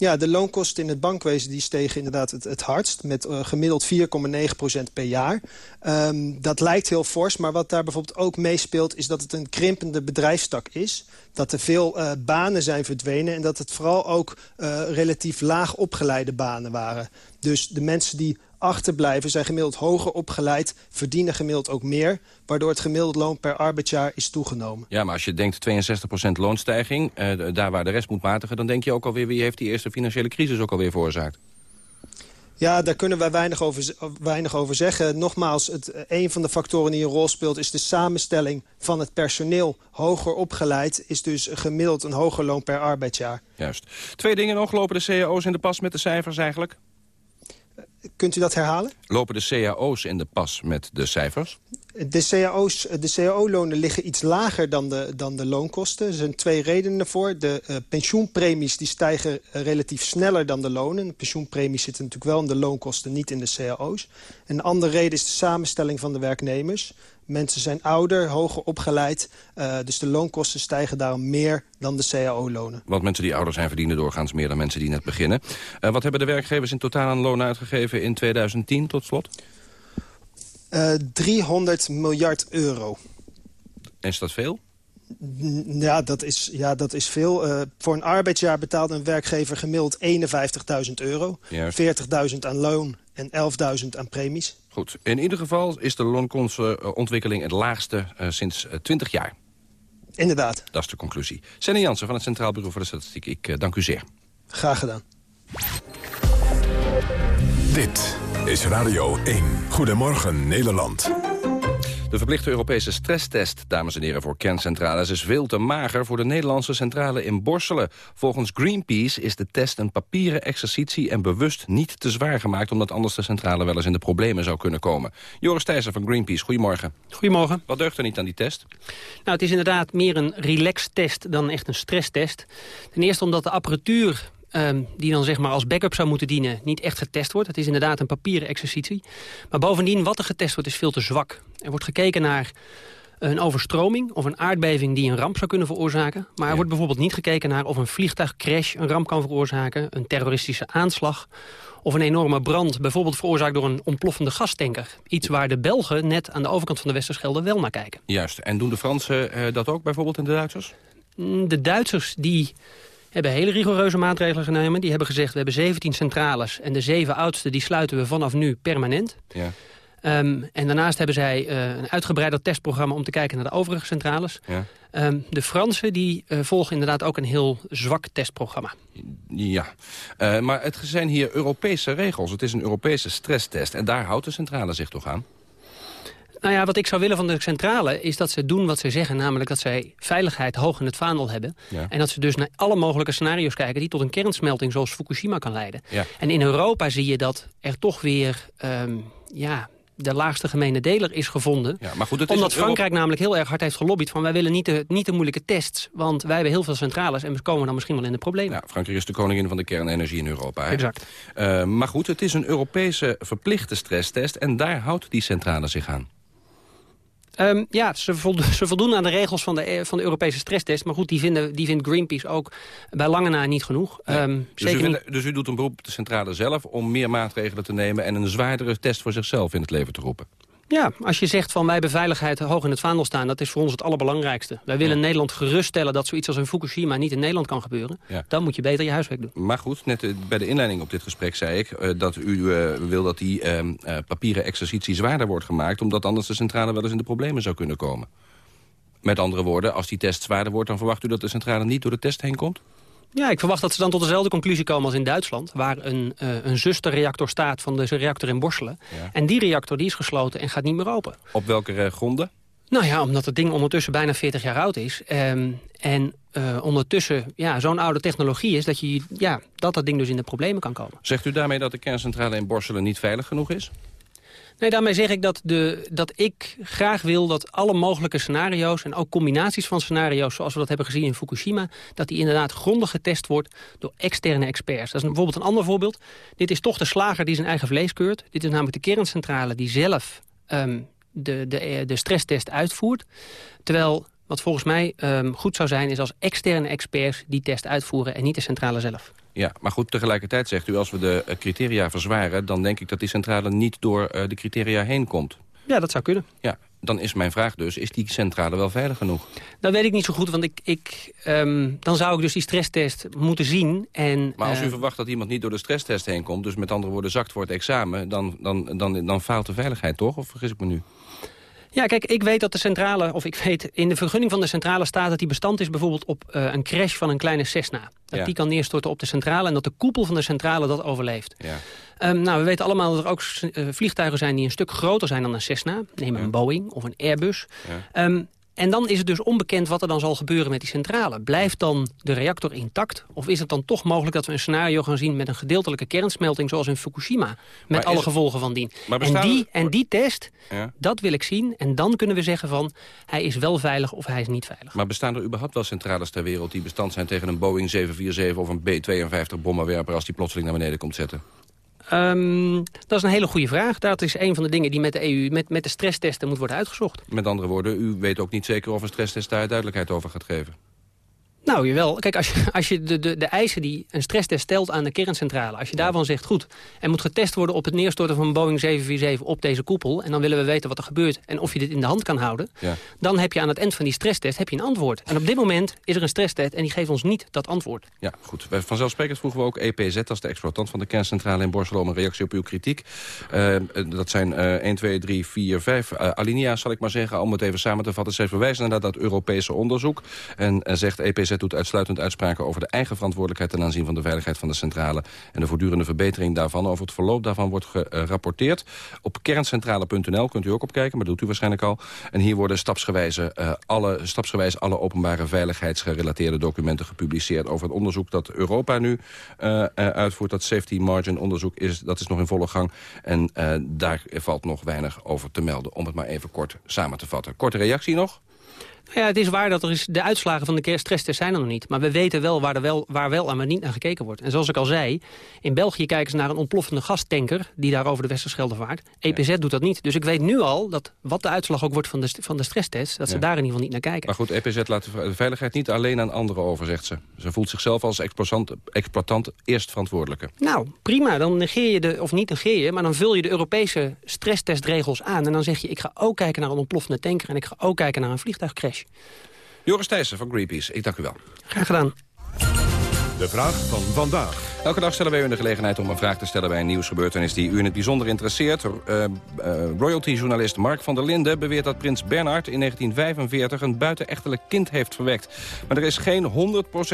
Ja, de loonkosten in het bankwezen die stegen inderdaad het, het hardst... met uh, gemiddeld 4,9% per jaar. Um, dat lijkt heel fors, maar wat daar bijvoorbeeld ook meespeelt... is dat het een krimpende bedrijfstak is. Dat er veel uh, banen zijn verdwenen... en dat het vooral ook uh, relatief laag opgeleide banen waren. Dus de mensen die achterblijven zijn gemiddeld hoger opgeleid... verdienen gemiddeld ook meer... waardoor het gemiddeld loon per arbeidsjaar is toegenomen. Ja, maar als je denkt 62% loonstijging... Uh, daar waar de rest moet matigen... dan denk je ook alweer wie heeft die eerste financiële crisis ook alweer veroorzaakt. Ja, daar kunnen wij weinig over, weinig over zeggen. Nogmaals, het, een van de factoren die een rol speelt... is de samenstelling van het personeel. Hoger opgeleid is dus gemiddeld een hoger loon per arbeidsjaar. Juist. Twee dingen nog. Lopen de cao's in de pas met de cijfers eigenlijk? Kunt u dat herhalen? Lopen de cao's in de pas met de cijfers? De, cao's, de cao-lonen liggen iets lager dan de, dan de loonkosten. Er zijn twee redenen voor. De uh, pensioenpremies die stijgen relatief sneller dan de lonen. De pensioenpremies zitten natuurlijk wel in de loonkosten, niet in de cao's. En een andere reden is de samenstelling van de werknemers. Mensen zijn ouder, hoger opgeleid. Uh, dus de loonkosten stijgen daarom meer dan de cao-lonen. Want mensen die ouder zijn verdienen doorgaans meer dan mensen die net beginnen. Wat hebben de werkgevers in totaal aan loon uitgegeven in 2010 tot slot? Uh, 300 miljard euro. Is dat veel? Ja, dat is, ja, dat is veel. Uh, voor een arbeidsjaar betaalt een werkgever gemiddeld 51.000 euro. 40.000 aan loon en 11.000 aan premies. Goed. In ieder geval is de loonkostontwikkeling het laagste uh, sinds uh, 20 jaar. Inderdaad. Dat is de conclusie. Senne Jansen van het Centraal Bureau voor de Statistiek. Ik uh, dank u zeer. Graag gedaan. Dit is Radio 1. Goedemorgen Nederland. De verplichte Europese stresstest, dames en heren, voor kerncentrales... is veel te mager voor de Nederlandse centrale in Borselen. Volgens Greenpeace is de test een papieren exercitie... en bewust niet te zwaar gemaakt... omdat anders de centrale wel eens in de problemen zou kunnen komen. Joris Thijssen van Greenpeace, goedemorgen. Goedemorgen. Wat deugt er niet aan die test? Nou, het is inderdaad meer een relax-test dan echt een stresstest. Ten eerste omdat de apparatuur Um, die dan zeg maar als backup zou moeten dienen, niet echt getest wordt. Het is inderdaad een papieren exercitie. Maar bovendien, wat er getest wordt, is veel te zwak. Er wordt gekeken naar een overstroming of een aardbeving die een ramp zou kunnen veroorzaken. Maar er wordt bijvoorbeeld niet gekeken naar of een vliegtuigcrash een ramp kan veroorzaken, een terroristische aanslag of een enorme brand, bijvoorbeeld veroorzaakt door een ontploffende gastanker. Iets waar de Belgen net aan de overkant van de Westerschelde wel naar kijken. Juist. En doen de Fransen uh, dat ook bijvoorbeeld in de Duitsers? Mm, de Duitsers die hebben hele rigoureuze maatregelen genomen. Die hebben gezegd, we hebben 17 centrales... en de zeven oudste die sluiten we vanaf nu permanent. Ja. Um, en daarnaast hebben zij uh, een uitgebreider testprogramma... om te kijken naar de overige centrales. Ja. Um, de Fransen die, uh, volgen inderdaad ook een heel zwak testprogramma. Ja, uh, maar het zijn hier Europese regels. Het is een Europese stresstest. En daar houdt de centrale zich toch aan? Nou ja, wat ik zou willen van de centrale is dat ze doen wat ze zeggen. Namelijk dat zij veiligheid hoog in het vaandel hebben. Ja. En dat ze dus naar alle mogelijke scenario's kijken... die tot een kernsmelting zoals Fukushima kan leiden. Ja. En in Europa zie je dat er toch weer... Um, ja, de laagste gemene deler is gevonden. Ja, maar goed, Omdat Frankrijk namelijk heel erg hard heeft gelobbyd... van wij willen niet de, niet de moeilijke tests, want wij hebben heel veel centrales... en we komen dan misschien wel in de problemen. Ja, Frankrijk is de koningin van de kernenergie in Europa. Hè? Exact. Uh, maar goed, het is een Europese verplichte stresstest... en daar houdt die centrale zich aan. Um, ja, ze, voldoen, ze voldoen aan de regels van de, e- van de Europese stresstest. Maar goed, die, vinden, die vindt Greenpeace ook bij lange na niet genoeg. Um, dus, u vindt, dus u doet een beroep op de centrale zelf om meer maatregelen te nemen... en een zwaardere test voor zichzelf in het leven te roepen? Ja, als je zegt van wij hebben veiligheid hoog in het vaandel staan... dat is voor ons het allerbelangrijkste. Wij willen Nederland geruststellen dat zoiets als in Fukushima niet in Nederland kan gebeuren. Dan moet je beter je huiswerk doen. Maar goed, net eh, bij de inleiding op dit gesprek zei ik... Uh, dat u uh, wil dat die uh, papieren exercitie zwaarder wordt gemaakt... omdat anders de centrale wel eens in de problemen zou kunnen komen. Met andere woorden, als die test zwaarder wordt... dan verwacht u dat de centrale niet door de test heen komt? Ja, ik verwacht dat ze dan tot dezelfde conclusie komen als in Duitsland... waar een, uh, een zusterreactor staat van de reactor in Borselen. Ja. En die reactor die is gesloten en gaat niet meer open. Op welke uh, gronden? Nou ja, omdat het ding ondertussen bijna 40 jaar oud is. Um, en uh, ondertussen ja, zo'n oude technologie is... Dat, je, ja, dat dat ding dus in de problemen kan komen. Zegt u daarmee dat de kerncentrale in Borselen niet veilig genoeg is? Nee, daarmee zeg ik dat, de, dat ik graag wil dat alle mogelijke scenario's... en ook combinaties van scenario's zoals we dat hebben gezien in Fukushima... dat die inderdaad grondig getest wordt door externe experts. Dat is bijvoorbeeld een ander voorbeeld. Dit is toch de slager die zijn eigen vlees keurt. Dit is namelijk de kerncentrale die zelf um, de, de, de stresstest uitvoert. Terwijl wat volgens mij um, goed zou zijn is als externe experts die test uitvoeren... en niet de centrale zelf. Ja, maar goed, tegelijkertijd zegt u... als we de uh, criteria verzwaren... dan denk ik dat die centrale niet door uh, de criteria heen komt. Ja, dat zou kunnen. Ja, dan is mijn vraag dus, is die centrale wel veilig genoeg? Dat weet ik niet zo goed, want ik, ik, um, dan zou ik dus die stresstest moeten zien. En, maar als u uh, verwacht dat iemand niet door de stresstest heen komt... dus met andere woorden zakt voor het examen... dan, dan, dan, dan faalt de veiligheid toch? Of vergis ik me nu? Ja, kijk, ik weet dat de centrale, of ik weet in de vergunning van de centrale staat dat die bestand is bijvoorbeeld op uh, een crash van een kleine Cessna. Dat ja. die kan neerstorten op de centrale en dat de koepel van de centrale dat overleeft. Ja. Um, nou, we weten allemaal dat er ook uh, vliegtuigen zijn die een stuk groter zijn dan een Cessna. Neem ja. een Boeing of een Airbus. Um, en dan is het dus onbekend wat er dan zal gebeuren met die centrale. Blijft dan de reactor intact? Of is het dan toch mogelijk dat we een scenario gaan zien... met een gedeeltelijke kernsmelting zoals in Fukushima? Met maar alle gevolgen van dien. En die, en die test, ja. dat wil ik zien. En dan kunnen we zeggen van... hij is wel veilig of hij is niet veilig. Maar bestaan er überhaupt wel centrales ter wereld... die bestand zijn tegen een Boeing 747 of een B-52 bommenwerper... als die plotseling naar beneden komt zetten? Um, dat is een hele goede vraag. Dat is een van de dingen die met de EU, met, met de stresstesten moet worden uitgezocht. Met andere woorden, u weet ook niet zeker of een stresstest daar duidelijkheid over gaat geven? Nou, jawel. Kijk, als je, als je de, de, de eisen die een stresstest stelt aan de kerncentrale... als je daarvan zegt, goed, er moet getest worden op het neerstorten van Boeing 747 op deze koepel... en dan willen we weten wat er gebeurt en of je dit in de hand kan houden... Ja. dan heb je aan het eind van die stresstest heb je een antwoord. En op dit moment is er een stresstest en die geeft ons niet dat antwoord. Ja, goed. Vanzelfsprekend vroegen we ook EPZ als de exploitant van de kerncentrale in Borselen... om een reactie op uw kritiek. Uh, dat zijn uh, 1, 2, 3, 4, 5 uh, alinea's, zal ik maar zeggen. Om het even samen te vatten. Ze verwijzen naar dat Europese onderzoek. En uh, zegt EPZ doet uitsluitend uitspraken over de eigen verantwoordelijkheid... ten aanzien van de veiligheid van de centrale... en de voortdurende verbetering daarvan. Over het verloop daarvan wordt gerapporteerd. Op kerncentrale.nl kunt u ook op kijken, maar dat doet u waarschijnlijk al. En hier worden stapsgewijze, uh, alle, stapsgewijs alle openbare veiligheidsgerelateerde documenten gepubliceerd... over het onderzoek dat Europa nu uh, uitvoert. Dat safety margin onderzoek is, dat is nog in volle gang. En daar valt nog weinig over te melden, om het maar even kort samen te vatten. Korte reactie nog? Ja, het is waar dat er is, de uitslagen van de stresstest zijn er nog niet. Maar we weten wel waar, er wel waar wel en waar niet naar gekeken wordt. En zoals ik al zei, in België kijken ze naar een ontploffende gastanker... die daar over de Westerschelde vaart. EPZ ja. doet dat niet. Dus ik weet nu al dat wat de uitslag ook wordt van de, van de stresstest... dat ze ja. daar in ieder geval niet naar kijken. Maar goed, EPZ laat de veiligheid niet alleen aan anderen over, zegt ze. Ze voelt zichzelf als exploitant, exploitant eerst verantwoordelijke. Nou, prima. Dan negeer je de, of niet negeer je... maar dan vul je de Europese stresstestregels aan. En dan zeg je, ik ga ook kijken naar een ontploffende tanker... en ik ga ook kijken naar een vliegtuigcrash. Joris Thijssen van Greenpeace, ik dank u wel. Graag gedaan. De vraag van vandaag. Elke dag stellen wij u de gelegenheid om een vraag te stellen bij een nieuwsgebeurtenis die u in het bijzonder interesseert. Uh, uh, Royalty-journalist Mark van der Linden beweert dat prins Bernhard in 1945 een buitenechtelijk kind heeft verwekt. Maar er is geen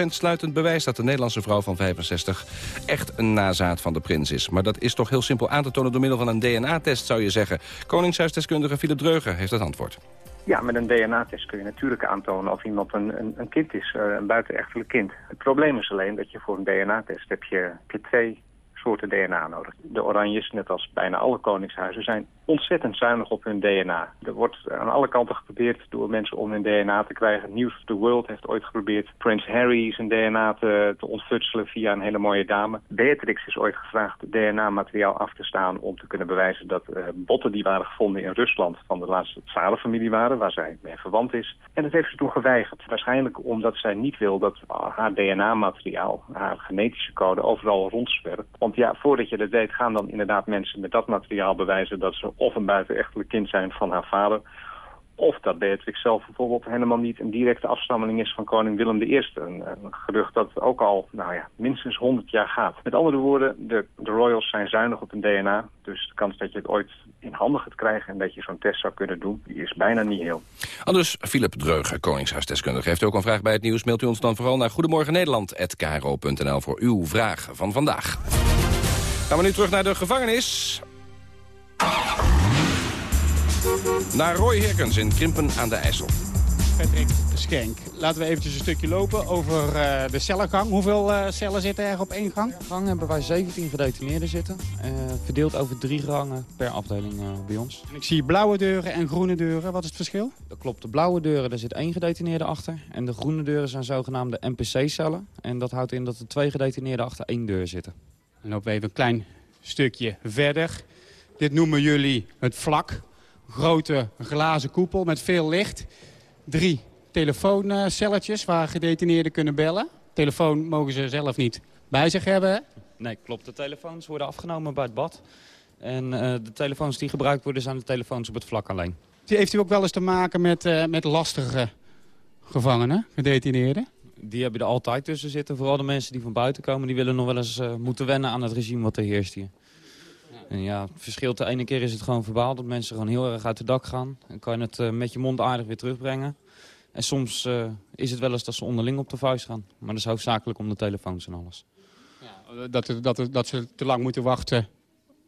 100% sluitend bewijs dat de Nederlandse vrouw van 65 echt een nazaat van de prins is. Maar dat is toch heel simpel aan te tonen door middel van een DNA-test zou je zeggen. Koningshuisdeskundige Philip Dreugen heeft het antwoord. Ja, met een DNA-test kun je natuurlijk aantonen of iemand een, een, een kind is, een buitenechtelijk kind. Het probleem is alleen dat je voor een DNA-test heb je, heb je twee soorten DNA nodig. De oranjes, net als bijna alle koningshuizen, zijn ontzettend zuinig op hun DNA. Er wordt aan alle kanten geprobeerd door mensen om hun DNA te krijgen. News of the World heeft ooit geprobeerd Prince Harry zijn DNA te, te ontfutselen via een hele mooie dame. Beatrix is ooit gevraagd DNA-materiaal af te staan om te kunnen bewijzen dat uh, botten die waren gevonden in Rusland van de laatste tsarenfamilie waren, waar zij mee verwant is. En dat heeft ze toen geweigerd. Waarschijnlijk omdat zij niet wil dat haar DNA-materiaal, haar genetische code, overal rondzwerft. Want ja, voordat je dat weet gaan dan inderdaad mensen met dat materiaal bewijzen dat ze of een buitenechtelijk kind zijn van haar vader... of dat Beatrix zelf bijvoorbeeld helemaal niet een directe afstammeling is van koning Willem I. Een, een gerucht dat ook al nou ja, minstens 100 jaar gaat. Met andere woorden, de, de royals zijn zuinig op hun DNA. Dus de kans dat je het ooit in handen gaat krijgen en dat je zo'n test zou kunnen doen, die is bijna niet heel. Anders Philip Dreuger, Koningshuisdeskundige. Heeft ook een vraag bij het nieuws, mailt u ons dan vooral naar goedemorgennederland.kro.nl voor uw vraag van vandaag. Gaan we nu terug naar de gevangenis. Naar Roy Herkens in Krimpen aan de IJssel. Patrick Schenk, laten we eventjes een stukje lopen over uh, de cellengang. Hoeveel uh, cellen zitten er op één gang? Gang hebben wij 17 gedetineerden zitten. Uh, verdeeld over drie gangen per afdeling bij ons. En ik zie blauwe deuren en groene deuren. Wat is het verschil? Dat klopt. De blauwe deuren, daar zit één gedetineerde achter. En de groene deuren zijn zogenaamde NPC-cellen. En dat houdt in dat er twee gedetineerden achter één deur zitten. Dan lopen we even een klein stukje verder. Dit noemen jullie het vlak grote glazen koepel met veel licht. Drie telefooncelletjes waar gedetineerden kunnen bellen. Telefoon mogen ze zelf niet bij zich hebben. Nee, klopt. De telefoons worden afgenomen bij het bad. En uh, de telefoons die gebruikt worden zijn de telefoons op het vlak alleen. Heeft u ook wel eens te maken met, uh, met lastige gevangenen, gedetineerden? Die hebben er altijd tussen zitten. Vooral de mensen die van buiten komen, die willen nog wel eens uh, moeten wennen aan het regime wat er heerst hier. En ja, het verschilt de ene keer is het gewoon verbaal dat mensen gewoon heel erg uit het dak gaan. En kan je het uh, met je mond aardig weer terugbrengen. En soms uh, is het wel eens dat ze onderling op de vuist gaan. Maar dat is hoofdzakelijk om de telefoons en alles. Ja, dat, dat, dat ze te lang moeten wachten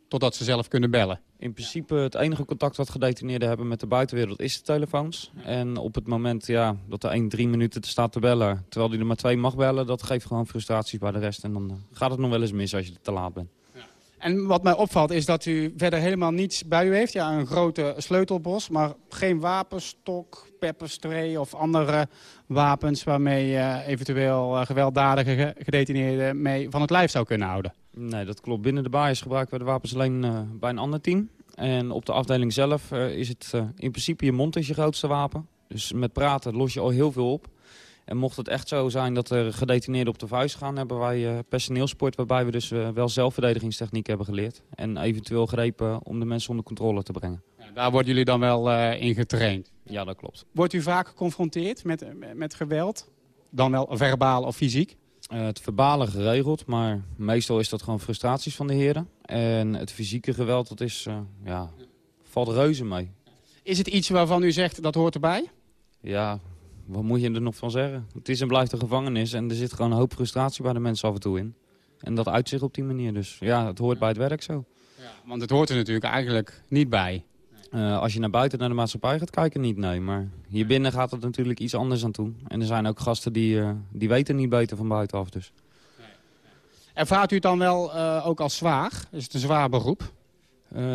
totdat ze zelf kunnen bellen. In principe het enige contact wat gedetineerden hebben met de buitenwereld is de telefoons. En op het moment ja, dat er één drie minuten te staat te bellen, terwijl hij er maar twee mag bellen, dat geeft gewoon frustraties bij de rest. En dan gaat het nog wel eens mis als je te laat bent. En wat mij opvalt is dat u verder helemaal niets bij u heeft. Ja, een grote sleutelbos, maar geen wapenstok, pepperspray of andere wapens... waarmee je eventueel uh, gewelddadige gedetineerden mee van het lijf zou kunnen houden. Nee, dat klopt. Binnen de baas gebruiken we de wapens alleen uh, bij een ander team. En op de afdeling zelf uh, is het in principe je mond is je grootste wapen. Dus met praten los je al heel veel op. En mocht het echt zo zijn dat er gedetineerden op de vuist gaan... hebben wij uh, personeelsport waarbij we dus uh, wel zelfverdedigingstechniek hebben geleerd. En eventueel grepen om de mensen onder controle te brengen. Ja, daar worden jullie dan wel uh, in getraind? Ja, dat klopt. Wordt u vaak geconfronteerd met, met geweld? Dan wel verbaal of fysiek? het verbale geregeld, maar meestal is dat gewoon frustraties van de heren. En het fysieke geweld, dat is, ja, valt reuze mee. Is het iets waarvan u zegt dat hoort erbij? Ja, wat moet je er nog van zeggen? Het is en blijft een gevangenis en er zit gewoon een hoop frustratie bij de mensen af en toe in. En dat uit zich op die manier dus. Ja, het hoort bij het werk zo. Ja, want het hoort er natuurlijk eigenlijk niet bij. Uh, als je naar buiten naar de maatschappij gaat kijken, niet, nee. Maar hier binnen gaat het natuurlijk iets anders aan toe. En er zijn ook gasten die, uh, die weten niet beter van buitenaf dus. Ervaart u het dan wel uh, ook als zwaar? Is het een zwaar beroep?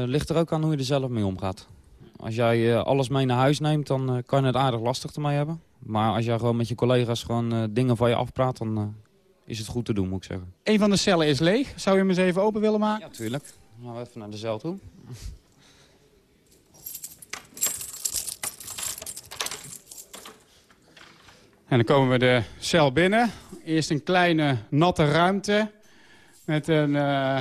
ligt er ook aan hoe je er zelf mee omgaat. Als jij alles mee naar huis neemt, dan kan je het aardig lastig ermee hebben. Maar als jij gewoon met je collega's gewoon uh, dingen van je afpraat, dan uh, is het goed te doen, moet ik zeggen. Een van de cellen is leeg. Zou je hem eens even open willen maken? Ja, tuurlijk. Dan gaan we even naar de cel toe. En dan komen we de cel binnen. Eerst een kleine natte ruimte met een uh,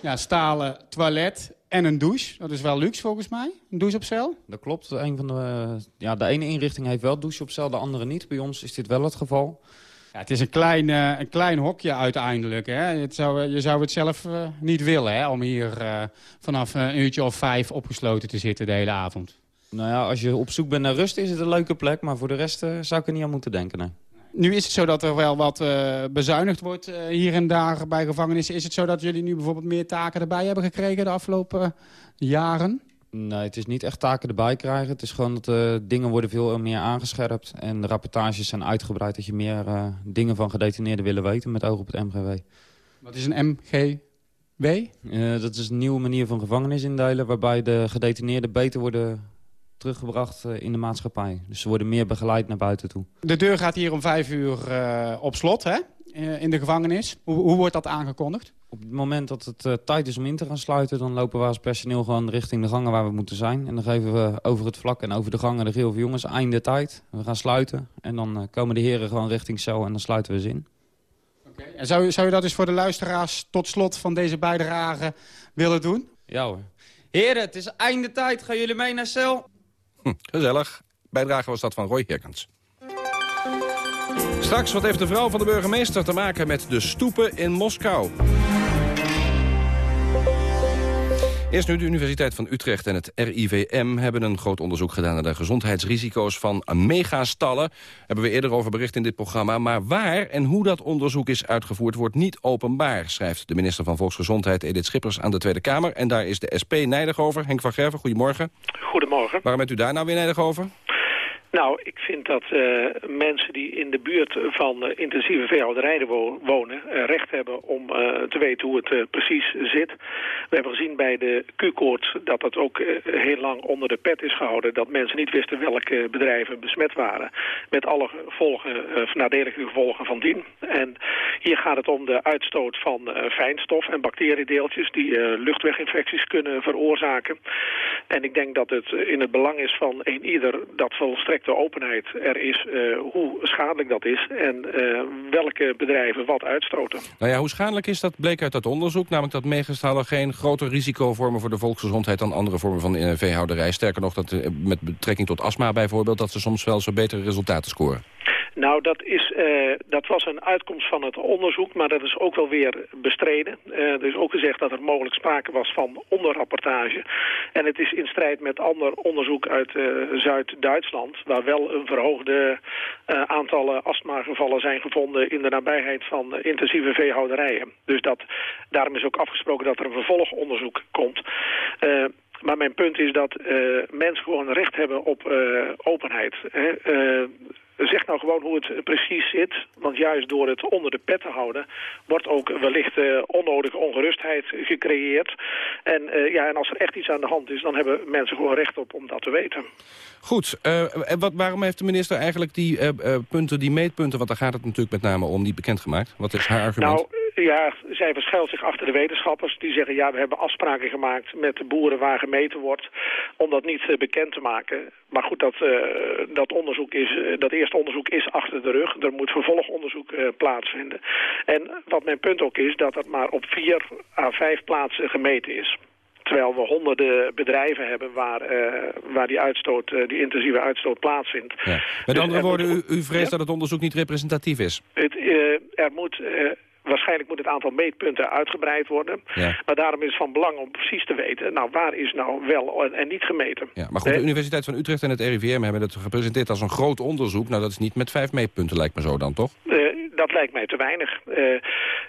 ja, stalen toilet en een douche. Dat is wel luxe volgens mij. Een douche op cel. Dat klopt. Een van de, ja, de ene inrichting heeft wel douche op cel, de andere niet. Bij ons is dit wel het geval. Ja, het is een klein, uh, een klein hokje uiteindelijk. Hè? Het zou, je zou het zelf uh, niet willen hè? om hier uh, vanaf een uurtje of vijf opgesloten te zitten de hele avond. Nou ja, als je op zoek bent naar rust is het een leuke plek. Maar voor de rest zou ik er niet aan moeten denken. Nee. Nu is het zo dat er wel wat uh, bezuinigd wordt uh, hier en daar bij gevangenissen. Is het zo dat jullie nu bijvoorbeeld meer taken erbij hebben gekregen de afgelopen jaren? Nee, het is niet echt taken erbij krijgen. Het is gewoon dat uh, dingen worden veel meer aangescherpt. En de rapportages zijn uitgebreid dat je meer dingen van gedetineerden willen weten met oog op het MGW. Wat is een MG? W? Uh, dat is een nieuwe manier van gevangenis indelen... waarbij de gedetineerden beter worden teruggebracht uh, in de maatschappij. Dus ze worden meer begeleid naar buiten toe. De deur gaat hier om vijf uur uh, op slot, hè? in de gevangenis. Hoe, hoe, wordt dat aangekondigd? Op het moment dat het uh, tijd is om in te gaan sluiten... dan lopen we als personeel gewoon richting de gangen waar we moeten zijn. En dan geven we over het vlak en over de gangen de geel van jongens einde tijd. We gaan sluiten en dan uh, komen de heren gewoon richting cel en dan sluiten we ze in. Okay. En zou, zou je dat eens voor de luisteraars tot slot van deze bijdrage willen doen? Ja hoor. Heren, het is einde tijd. Gaan jullie mee naar cel? Gezellig. Bijdrage was dat van Roy Herkens. Straks, wat heeft de vrouw van de burgemeester te maken met de stoepen in Moskou? Eerst nu de Universiteit van Utrecht en het RIVM hebben een groot onderzoek gedaan naar de gezondheidsrisico's van megastallen. Hebben we eerder over bericht in dit programma. Maar waar en hoe dat onderzoek is uitgevoerd wordt niet openbaar, schrijft de minister van Volksgezondheid Edith Schippers aan de Tweede Kamer. En daar is de SP nijdig over. Henk van Gerven, goedemorgen. Goedemorgen. Waarom bent u daar nou weer nijdig over? Nou, ik vind dat uh, mensen die in de buurt van uh, intensieve veehouderijen wo wonen... Uh, recht hebben om te weten hoe het precies zit. We hebben gezien bij de Q-koorts dat dat ook heel lang onder de pet is gehouden... dat mensen niet wisten welke bedrijven besmet waren. Met alle gevolgen, nadelige gevolgen van dien. En hier gaat het om de uitstoot van fijnstof en bacteriedeeltjes... die luchtweginfecties kunnen veroorzaken. En ik denk dat het in het belang is van een ieder dat volstrekt de openheid er is uh, hoe schadelijk dat is en uh, welke bedrijven wat uitstoten. Nou ja, hoe schadelijk is dat bleek uit dat onderzoek, namelijk dat megastallen geen groter risico vormen voor de volksgezondheid dan andere vormen van veehouderij. Sterker nog, dat, met betrekking tot astma bijvoorbeeld, dat ze soms wel zo betere resultaten scoren. Nou, dat, is, uh, dat was een uitkomst van het onderzoek, maar dat is ook wel weer bestreden. Uh, er is ook gezegd dat er mogelijk sprake was van onderrapportage. En het is in strijd met ander onderzoek uit uh, Zuid-Duitsland... waar wel een verhoogde aantallen astmagevallen zijn gevonden... in de nabijheid van intensieve veehouderijen. Dus dat, daarom is ook afgesproken dat er een vervolgonderzoek komt... Maar mijn punt is dat mensen gewoon recht hebben op openheid. Hè. Zeg nou gewoon hoe het precies zit. Want juist door het onder de pet te houden... wordt ook wellicht uh, onnodige ongerustheid gecreëerd. En, uh, ja, en als er echt iets aan de hand is... dan hebben mensen gewoon recht op om dat te weten. Goed. Uh, en wat, waarom heeft de minister eigenlijk die punten, die meetpunten... want daar gaat het natuurlijk met name om, niet bekendgemaakt? Wat is haar argument? Nou, ja, zij verschuilt zich achter de wetenschappers. Die zeggen, ja, we hebben afspraken gemaakt met de boeren waar gemeten wordt... om dat niet uh, bekend te maken. Maar goed, dat, uh, dat, onderzoek is, uh, dat eerste onderzoek is achter de rug. Er moet vervolgonderzoek plaatsvinden. En wat mijn punt ook is, dat het maar op vier à vijf plaatsen gemeten is. Terwijl we honderden bedrijven hebben waar, uh, waar die, uitstoot, uh, die intensieve uitstoot plaatsvindt. Ja. Met dus andere woorden, u, u vreest ja? dat het onderzoek niet representatief is? Het, uh, er moet Waarschijnlijk moet het aantal meetpunten uitgebreid worden. Ja. Maar daarom is het van belang om precies te weten... nou, waar is nou wel en niet gemeten. Ja, maar goed, de Universiteit van Utrecht en het RIVM hebben het gepresenteerd als een groot onderzoek. Nou, dat is niet met vijf meetpunten, lijkt me zo dan, toch? Uh, dat lijkt mij te weinig. Uh,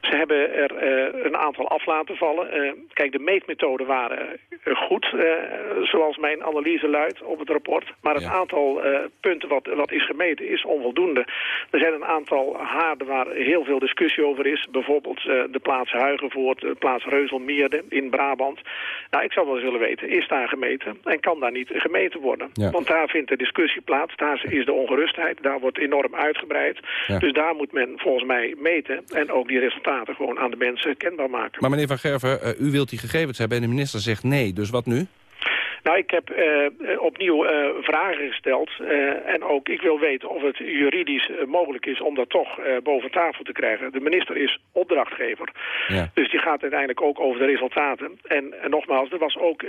ze hebben er uh, een aantal af laten vallen. kijk, de meetmethoden waren goed, zoals mijn analyse luidt op het rapport. Maar het ja. aantal punten wat, wat is gemeten is onvoldoende. Er zijn een aantal haarden waar heel veel discussie over is bijvoorbeeld de plaats Huigenvoort, de plaats Reuzelmeerde in Brabant. Nou, ik zou wel eens willen weten, is daar gemeten en kan daar niet gemeten worden? Ja. Want daar vindt de discussie plaats, daar is de ongerustheid, daar wordt enorm uitgebreid. Ja. Dus daar moet men volgens mij meten en ook die resultaten gewoon aan de mensen kenbaar maken. Maar meneer Van Gerven, uh, u wilt die gegevens hebben en de minister zegt nee, dus wat nu? Nou, ik heb uh, opnieuw uh, vragen gesteld. En ook ik wil weten of het juridisch mogelijk is om dat toch boven tafel te krijgen. De minister is opdrachtgever. Ja. Dus die gaat uiteindelijk ook over de resultaten. En, en nogmaals, er was ook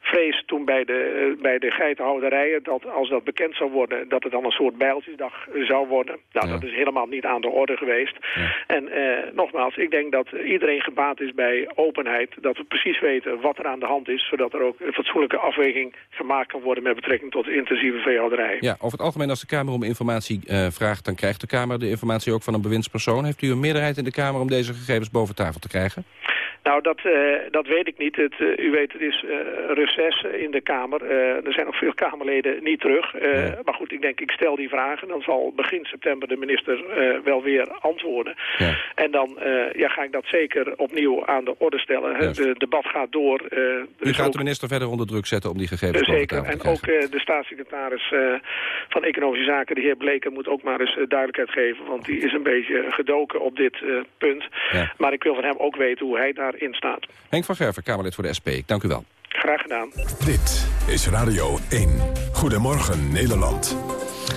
vrees toen bij de, bij de geitenhouderijen... dat als dat bekend zou worden, dat het dan een soort bijltjesdag zou worden. Nou, ja. dat is helemaal niet aan de orde geweest. Ja. En nogmaals, ik denk dat iedereen gebaat is bij openheid. Dat we precies weten wat er aan de hand is, zodat er ook fatsoenlijk afweging gemaakt kan worden met betrekking tot intensieve veehouderij. Ja, over het algemeen als de Kamer om informatie uh, vraagt, dan krijgt de Kamer de informatie ook van een bewindspersoon. Heeft u een meerderheid in de Kamer om deze gegevens boven tafel te krijgen? Nou, dat, uh, dat weet ik niet. Het, uh, u weet, het is uh, reces in de Kamer. er zijn nog veel Kamerleden niet terug. Maar goed, ik denk, ik stel die vragen. Dan zal begin september de minister wel weer antwoorden. Ja. En dan ja, ga ik dat zeker opnieuw aan de orde stellen. Het de debat gaat door. u gaat ook... de minister verder onder druk zetten om die gegevens te Zeker. En ook de staatssecretaris van Economische Zaken, de heer Bleker, moet ook maar eens duidelijkheid geven. Want die is een beetje gedoken op dit punt. Ja. Maar ik wil van hem ook weten hoe hij daarin staat. Henk van Gerven, Kamerlid voor de SP. Dank u wel. Graag gedaan. Dit is Radio 1. Goedemorgen Nederland.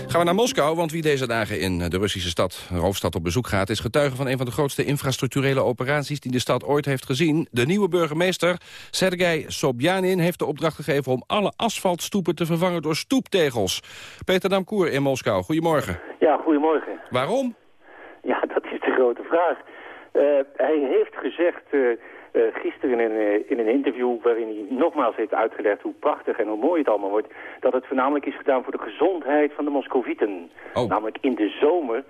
Gaan we naar Moskou, want wie deze dagen in de Russische stad, hoofdstad op bezoek gaat... is getuige van een van de grootste infrastructurele operaties die de stad ooit heeft gezien. De nieuwe burgemeester, Sergei Sobjanin, heeft de opdracht gegeven... om alle asfaltstoepen te vervangen door stoeptegels. Peter Damkoer in Moskou, goedemorgen. Ja, goedemorgen. Waarom? Ja, dat is de grote vraag. Uh, hij heeft gezegd uh, uh, gisteren in een, in een interview waarin hij nogmaals heeft uitgelegd hoe prachtig en hoe mooi het allemaal wordt, dat het voornamelijk is gedaan voor de gezondheid van de Moscovieten. Oh. Namelijk in de zomer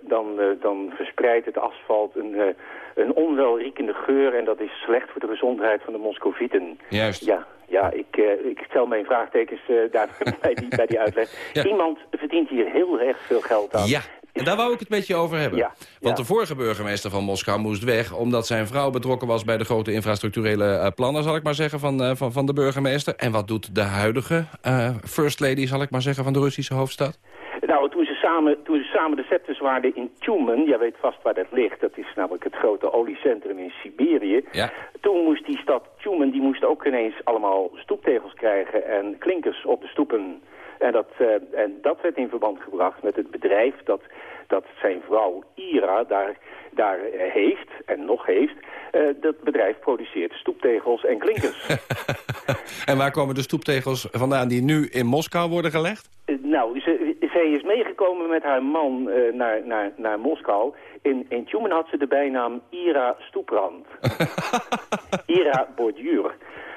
dan, dan verspreidt het asfalt een, een onwelriekende geur en dat is slecht voor de gezondheid van de Moscovieten. Juist. Ja, ja, ik, ik stel mijn vraagtekens daar bij, die, bij die uitleg. Ja. Iemand verdient hier heel erg veel geld aan. Ja. En daar wou ik het met je over hebben. Ja, Want de vorige burgemeester van Moskou moest weg... omdat zijn vrouw betrokken was bij de grote infrastructurele uh, plannen... zal ik maar zeggen, van, uh, van, van de burgemeester. En wat doet de huidige uh, first lady, zal ik maar zeggen... van de Russische hoofdstad? Nou, toen ze samen, toen ze samen de scepters waren in Tjumen... jij weet vast waar dat ligt, dat is namelijk het grote oliecentrum in Siberië... Ja. toen moest die stad Tjumen, die moest ook ineens allemaal stoeptegels krijgen... en klinkers op de stoepen... En dat, uh, en dat werd in verband gebracht met het bedrijf dat, dat zijn vrouw Ira daar, daar heeft en nog heeft. Uh, dat bedrijf produceert stoeptegels en klinkers. en waar komen de stoeptegels vandaan die nu in Moskou worden gelegd? Uh, nou, ze, zij is meegekomen met haar man naar, naar, naar Moskou. In, in Tjumen had ze de bijnaam Ira Stoeprand. Ira Borduur.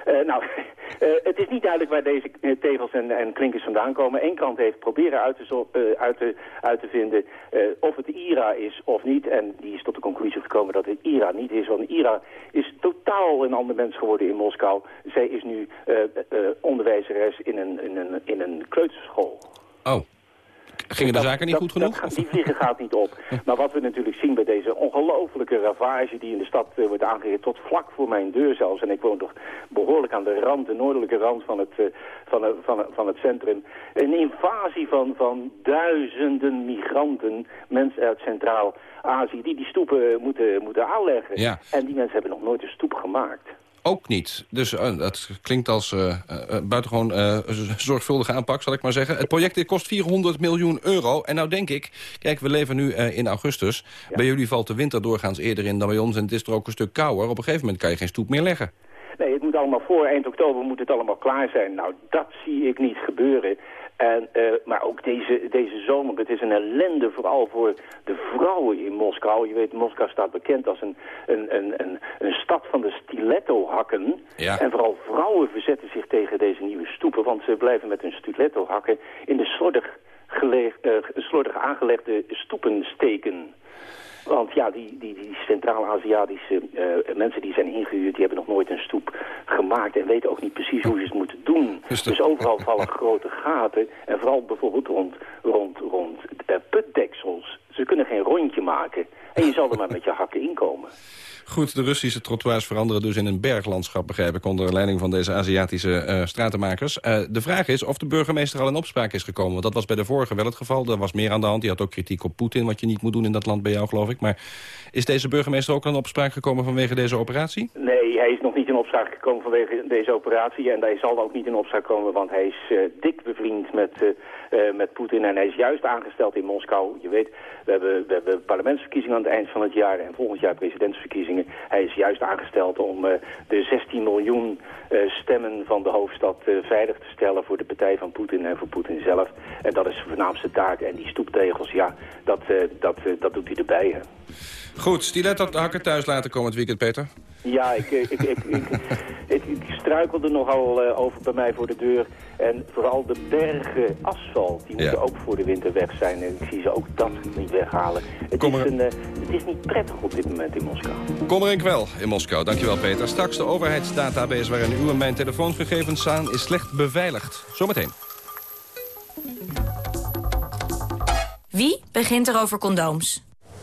Uh, nou, uh, het is niet duidelijk waar deze uh, tegels en, en, klinkers vandaan komen. Eén kant heeft proberen uit te, uit te, uit te vinden of het IRA is of niet. En die is tot de conclusie gekomen dat het IRA niet is. Want IRA is totaal een ander mens geworden in Moskou. Zij is nu onderwijzeres in een, in, een, in een kleuterschool. Oh. Gingen de zaken niet dat, goed genoeg? Dat, die vliegen gaat niet op. Maar wat we natuurlijk zien bij deze ongelofelijke ravage die in de stad uh, wordt aangericht, tot vlak voor mijn deur zelfs. En ik woon toch behoorlijk aan de rand, de noordelijke rand van het, uh, van, uh, van, van het centrum. Een invasie van, van duizenden migranten, mensen uit Centraal-Azië, die die stoepen moeten, moeten aanleggen. Ja. En die mensen hebben nog nooit een stoep gemaakt ook niet. Dus uh, dat klinkt als uh, uh, buitengewoon zorgvuldige aanpak, zal ik maar zeggen. Het project kost 400 miljoen euro. En nou denk ik, kijk, we leven nu in augustus. Ja. Bij jullie valt de winter doorgaans eerder in dan bij ons. En het is er ook een stuk kouder. Op een gegeven moment kan je geen stoep meer leggen. Nee, het moet allemaal voor eind oktober moet het allemaal klaar zijn. Nou, dat zie ik niet gebeuren. En, uh, maar ook deze, deze zomer, het is een ellende vooral voor de vrouwen in Moskou. Je weet, Moskou staat bekend als een, een, een, een, een stad van de stiletto-hakken. Ja. En vooral vrouwen verzetten zich tegen deze nieuwe stoepen, want ze blijven met hun stiletto-hakken in de slordig, geleg, uh, slordig aangelegde stoepen steken. Want ja, die, die, die Centraal-Aziatische uh, mensen die zijn ingehuurd... die hebben nog nooit een stoep gemaakt... en weten ook niet precies hoe ze het moeten doen. Dus, dus overal vallen grote gaten. En vooral bijvoorbeeld rond, rond, rond uh, putdeksels. Ze kunnen geen rondje maken. En je zal er maar met je hakken inkomen. Goed, de Russische trottoirs veranderen dus in een berglandschap, begrijp ik... onder leiding van deze Aziatische uh, stratenmakers. Uh, de vraag is of de burgemeester al in opspraak is gekomen. Want dat was bij de vorige wel het geval. Er was meer aan de hand. Die had ook kritiek op Poetin, wat je niet moet doen in dat land bij jou, geloof ik. Maar is deze burgemeester ook al in opspraak gekomen vanwege deze operatie? Nee, hij is nog niet opspraak gekomen vanwege deze operatie. En hij zal ook niet in opspraak komen, want hij is uh, dik bevriend met, uh, met Poetin. En hij is juist aangesteld in Moskou. Je weet, we hebben, we hebben parlementsverkiezingen aan het eind van het jaar... en volgend jaar presidentsverkiezingen. Hij is juist aangesteld om de 16 miljoen stemmen van de hoofdstad veilig te stellen voor de partij van Poetin en voor Poetin zelf. En dat is zijn voornaamste taak. En die stoeptegels, ja, dat, dat, dat doet hij erbij. Goed, stiletto hakken thuis laten komen het weekend, Peter. Ja, ik, ik, ik, ik, ik, ik struikelde nogal uh, over bij mij voor de deur. En vooral de bergen asfalt, die moeten ook voor de winter weg zijn. En ik zie ze ook dat niet weghalen. Het, is, een, uh, het is niet prettig op dit moment in Moskou. Kom er en kwel in Moskou. Dankjewel, Peter. Straks de overheidsdatabase waarin uw en mijn telefoonsgegevens staan... is slecht beveiligd. Zometeen. Wie begint er over condooms?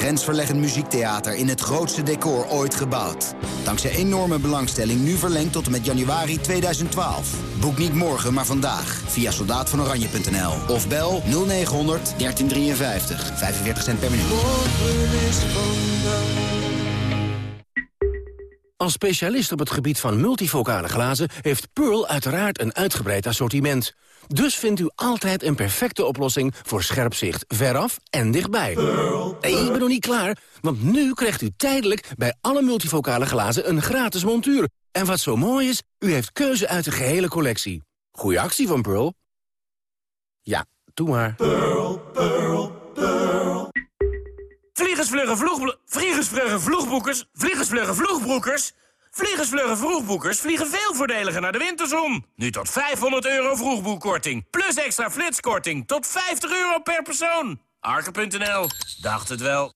Grensverleggend muziektheater in het grootste decor ooit gebouwd. Dankzij enorme belangstelling nu verlengd tot en met januari 2012. Boek niet morgen, maar vandaag via soldaatvanoranje.nl of bel 0900 1353. 45 cent per minuut. Als specialist op het gebied van multifocale glazen... heeft Pearl uiteraard een uitgebreid assortiment... Dus vindt u altijd een perfecte oplossing voor scherp zicht veraf en dichtbij. Nee, ik ben nog niet klaar, want nu krijgt u tijdelijk bij alle multifocale glazen een gratis montuur. En wat zo mooi is, u heeft keuze uit de gehele collectie. Goeie actie van Pearl. Ja, doe maar. Pearl, Pearl, Pearl. Vliegersvluggen vloeg... Vliegersvluggen vloegboekers... Vliegersvluggen vloegboekers... Vliegensvluggen vroegboekers vliegen veel voordeliger naar de winterzon. Nu tot 500 euro vroegboekkorting. Plus extra flitskorting tot 50 euro per persoon. Arke.nl. Dacht het wel.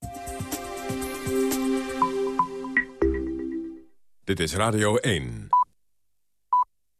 Dit is Radio 1.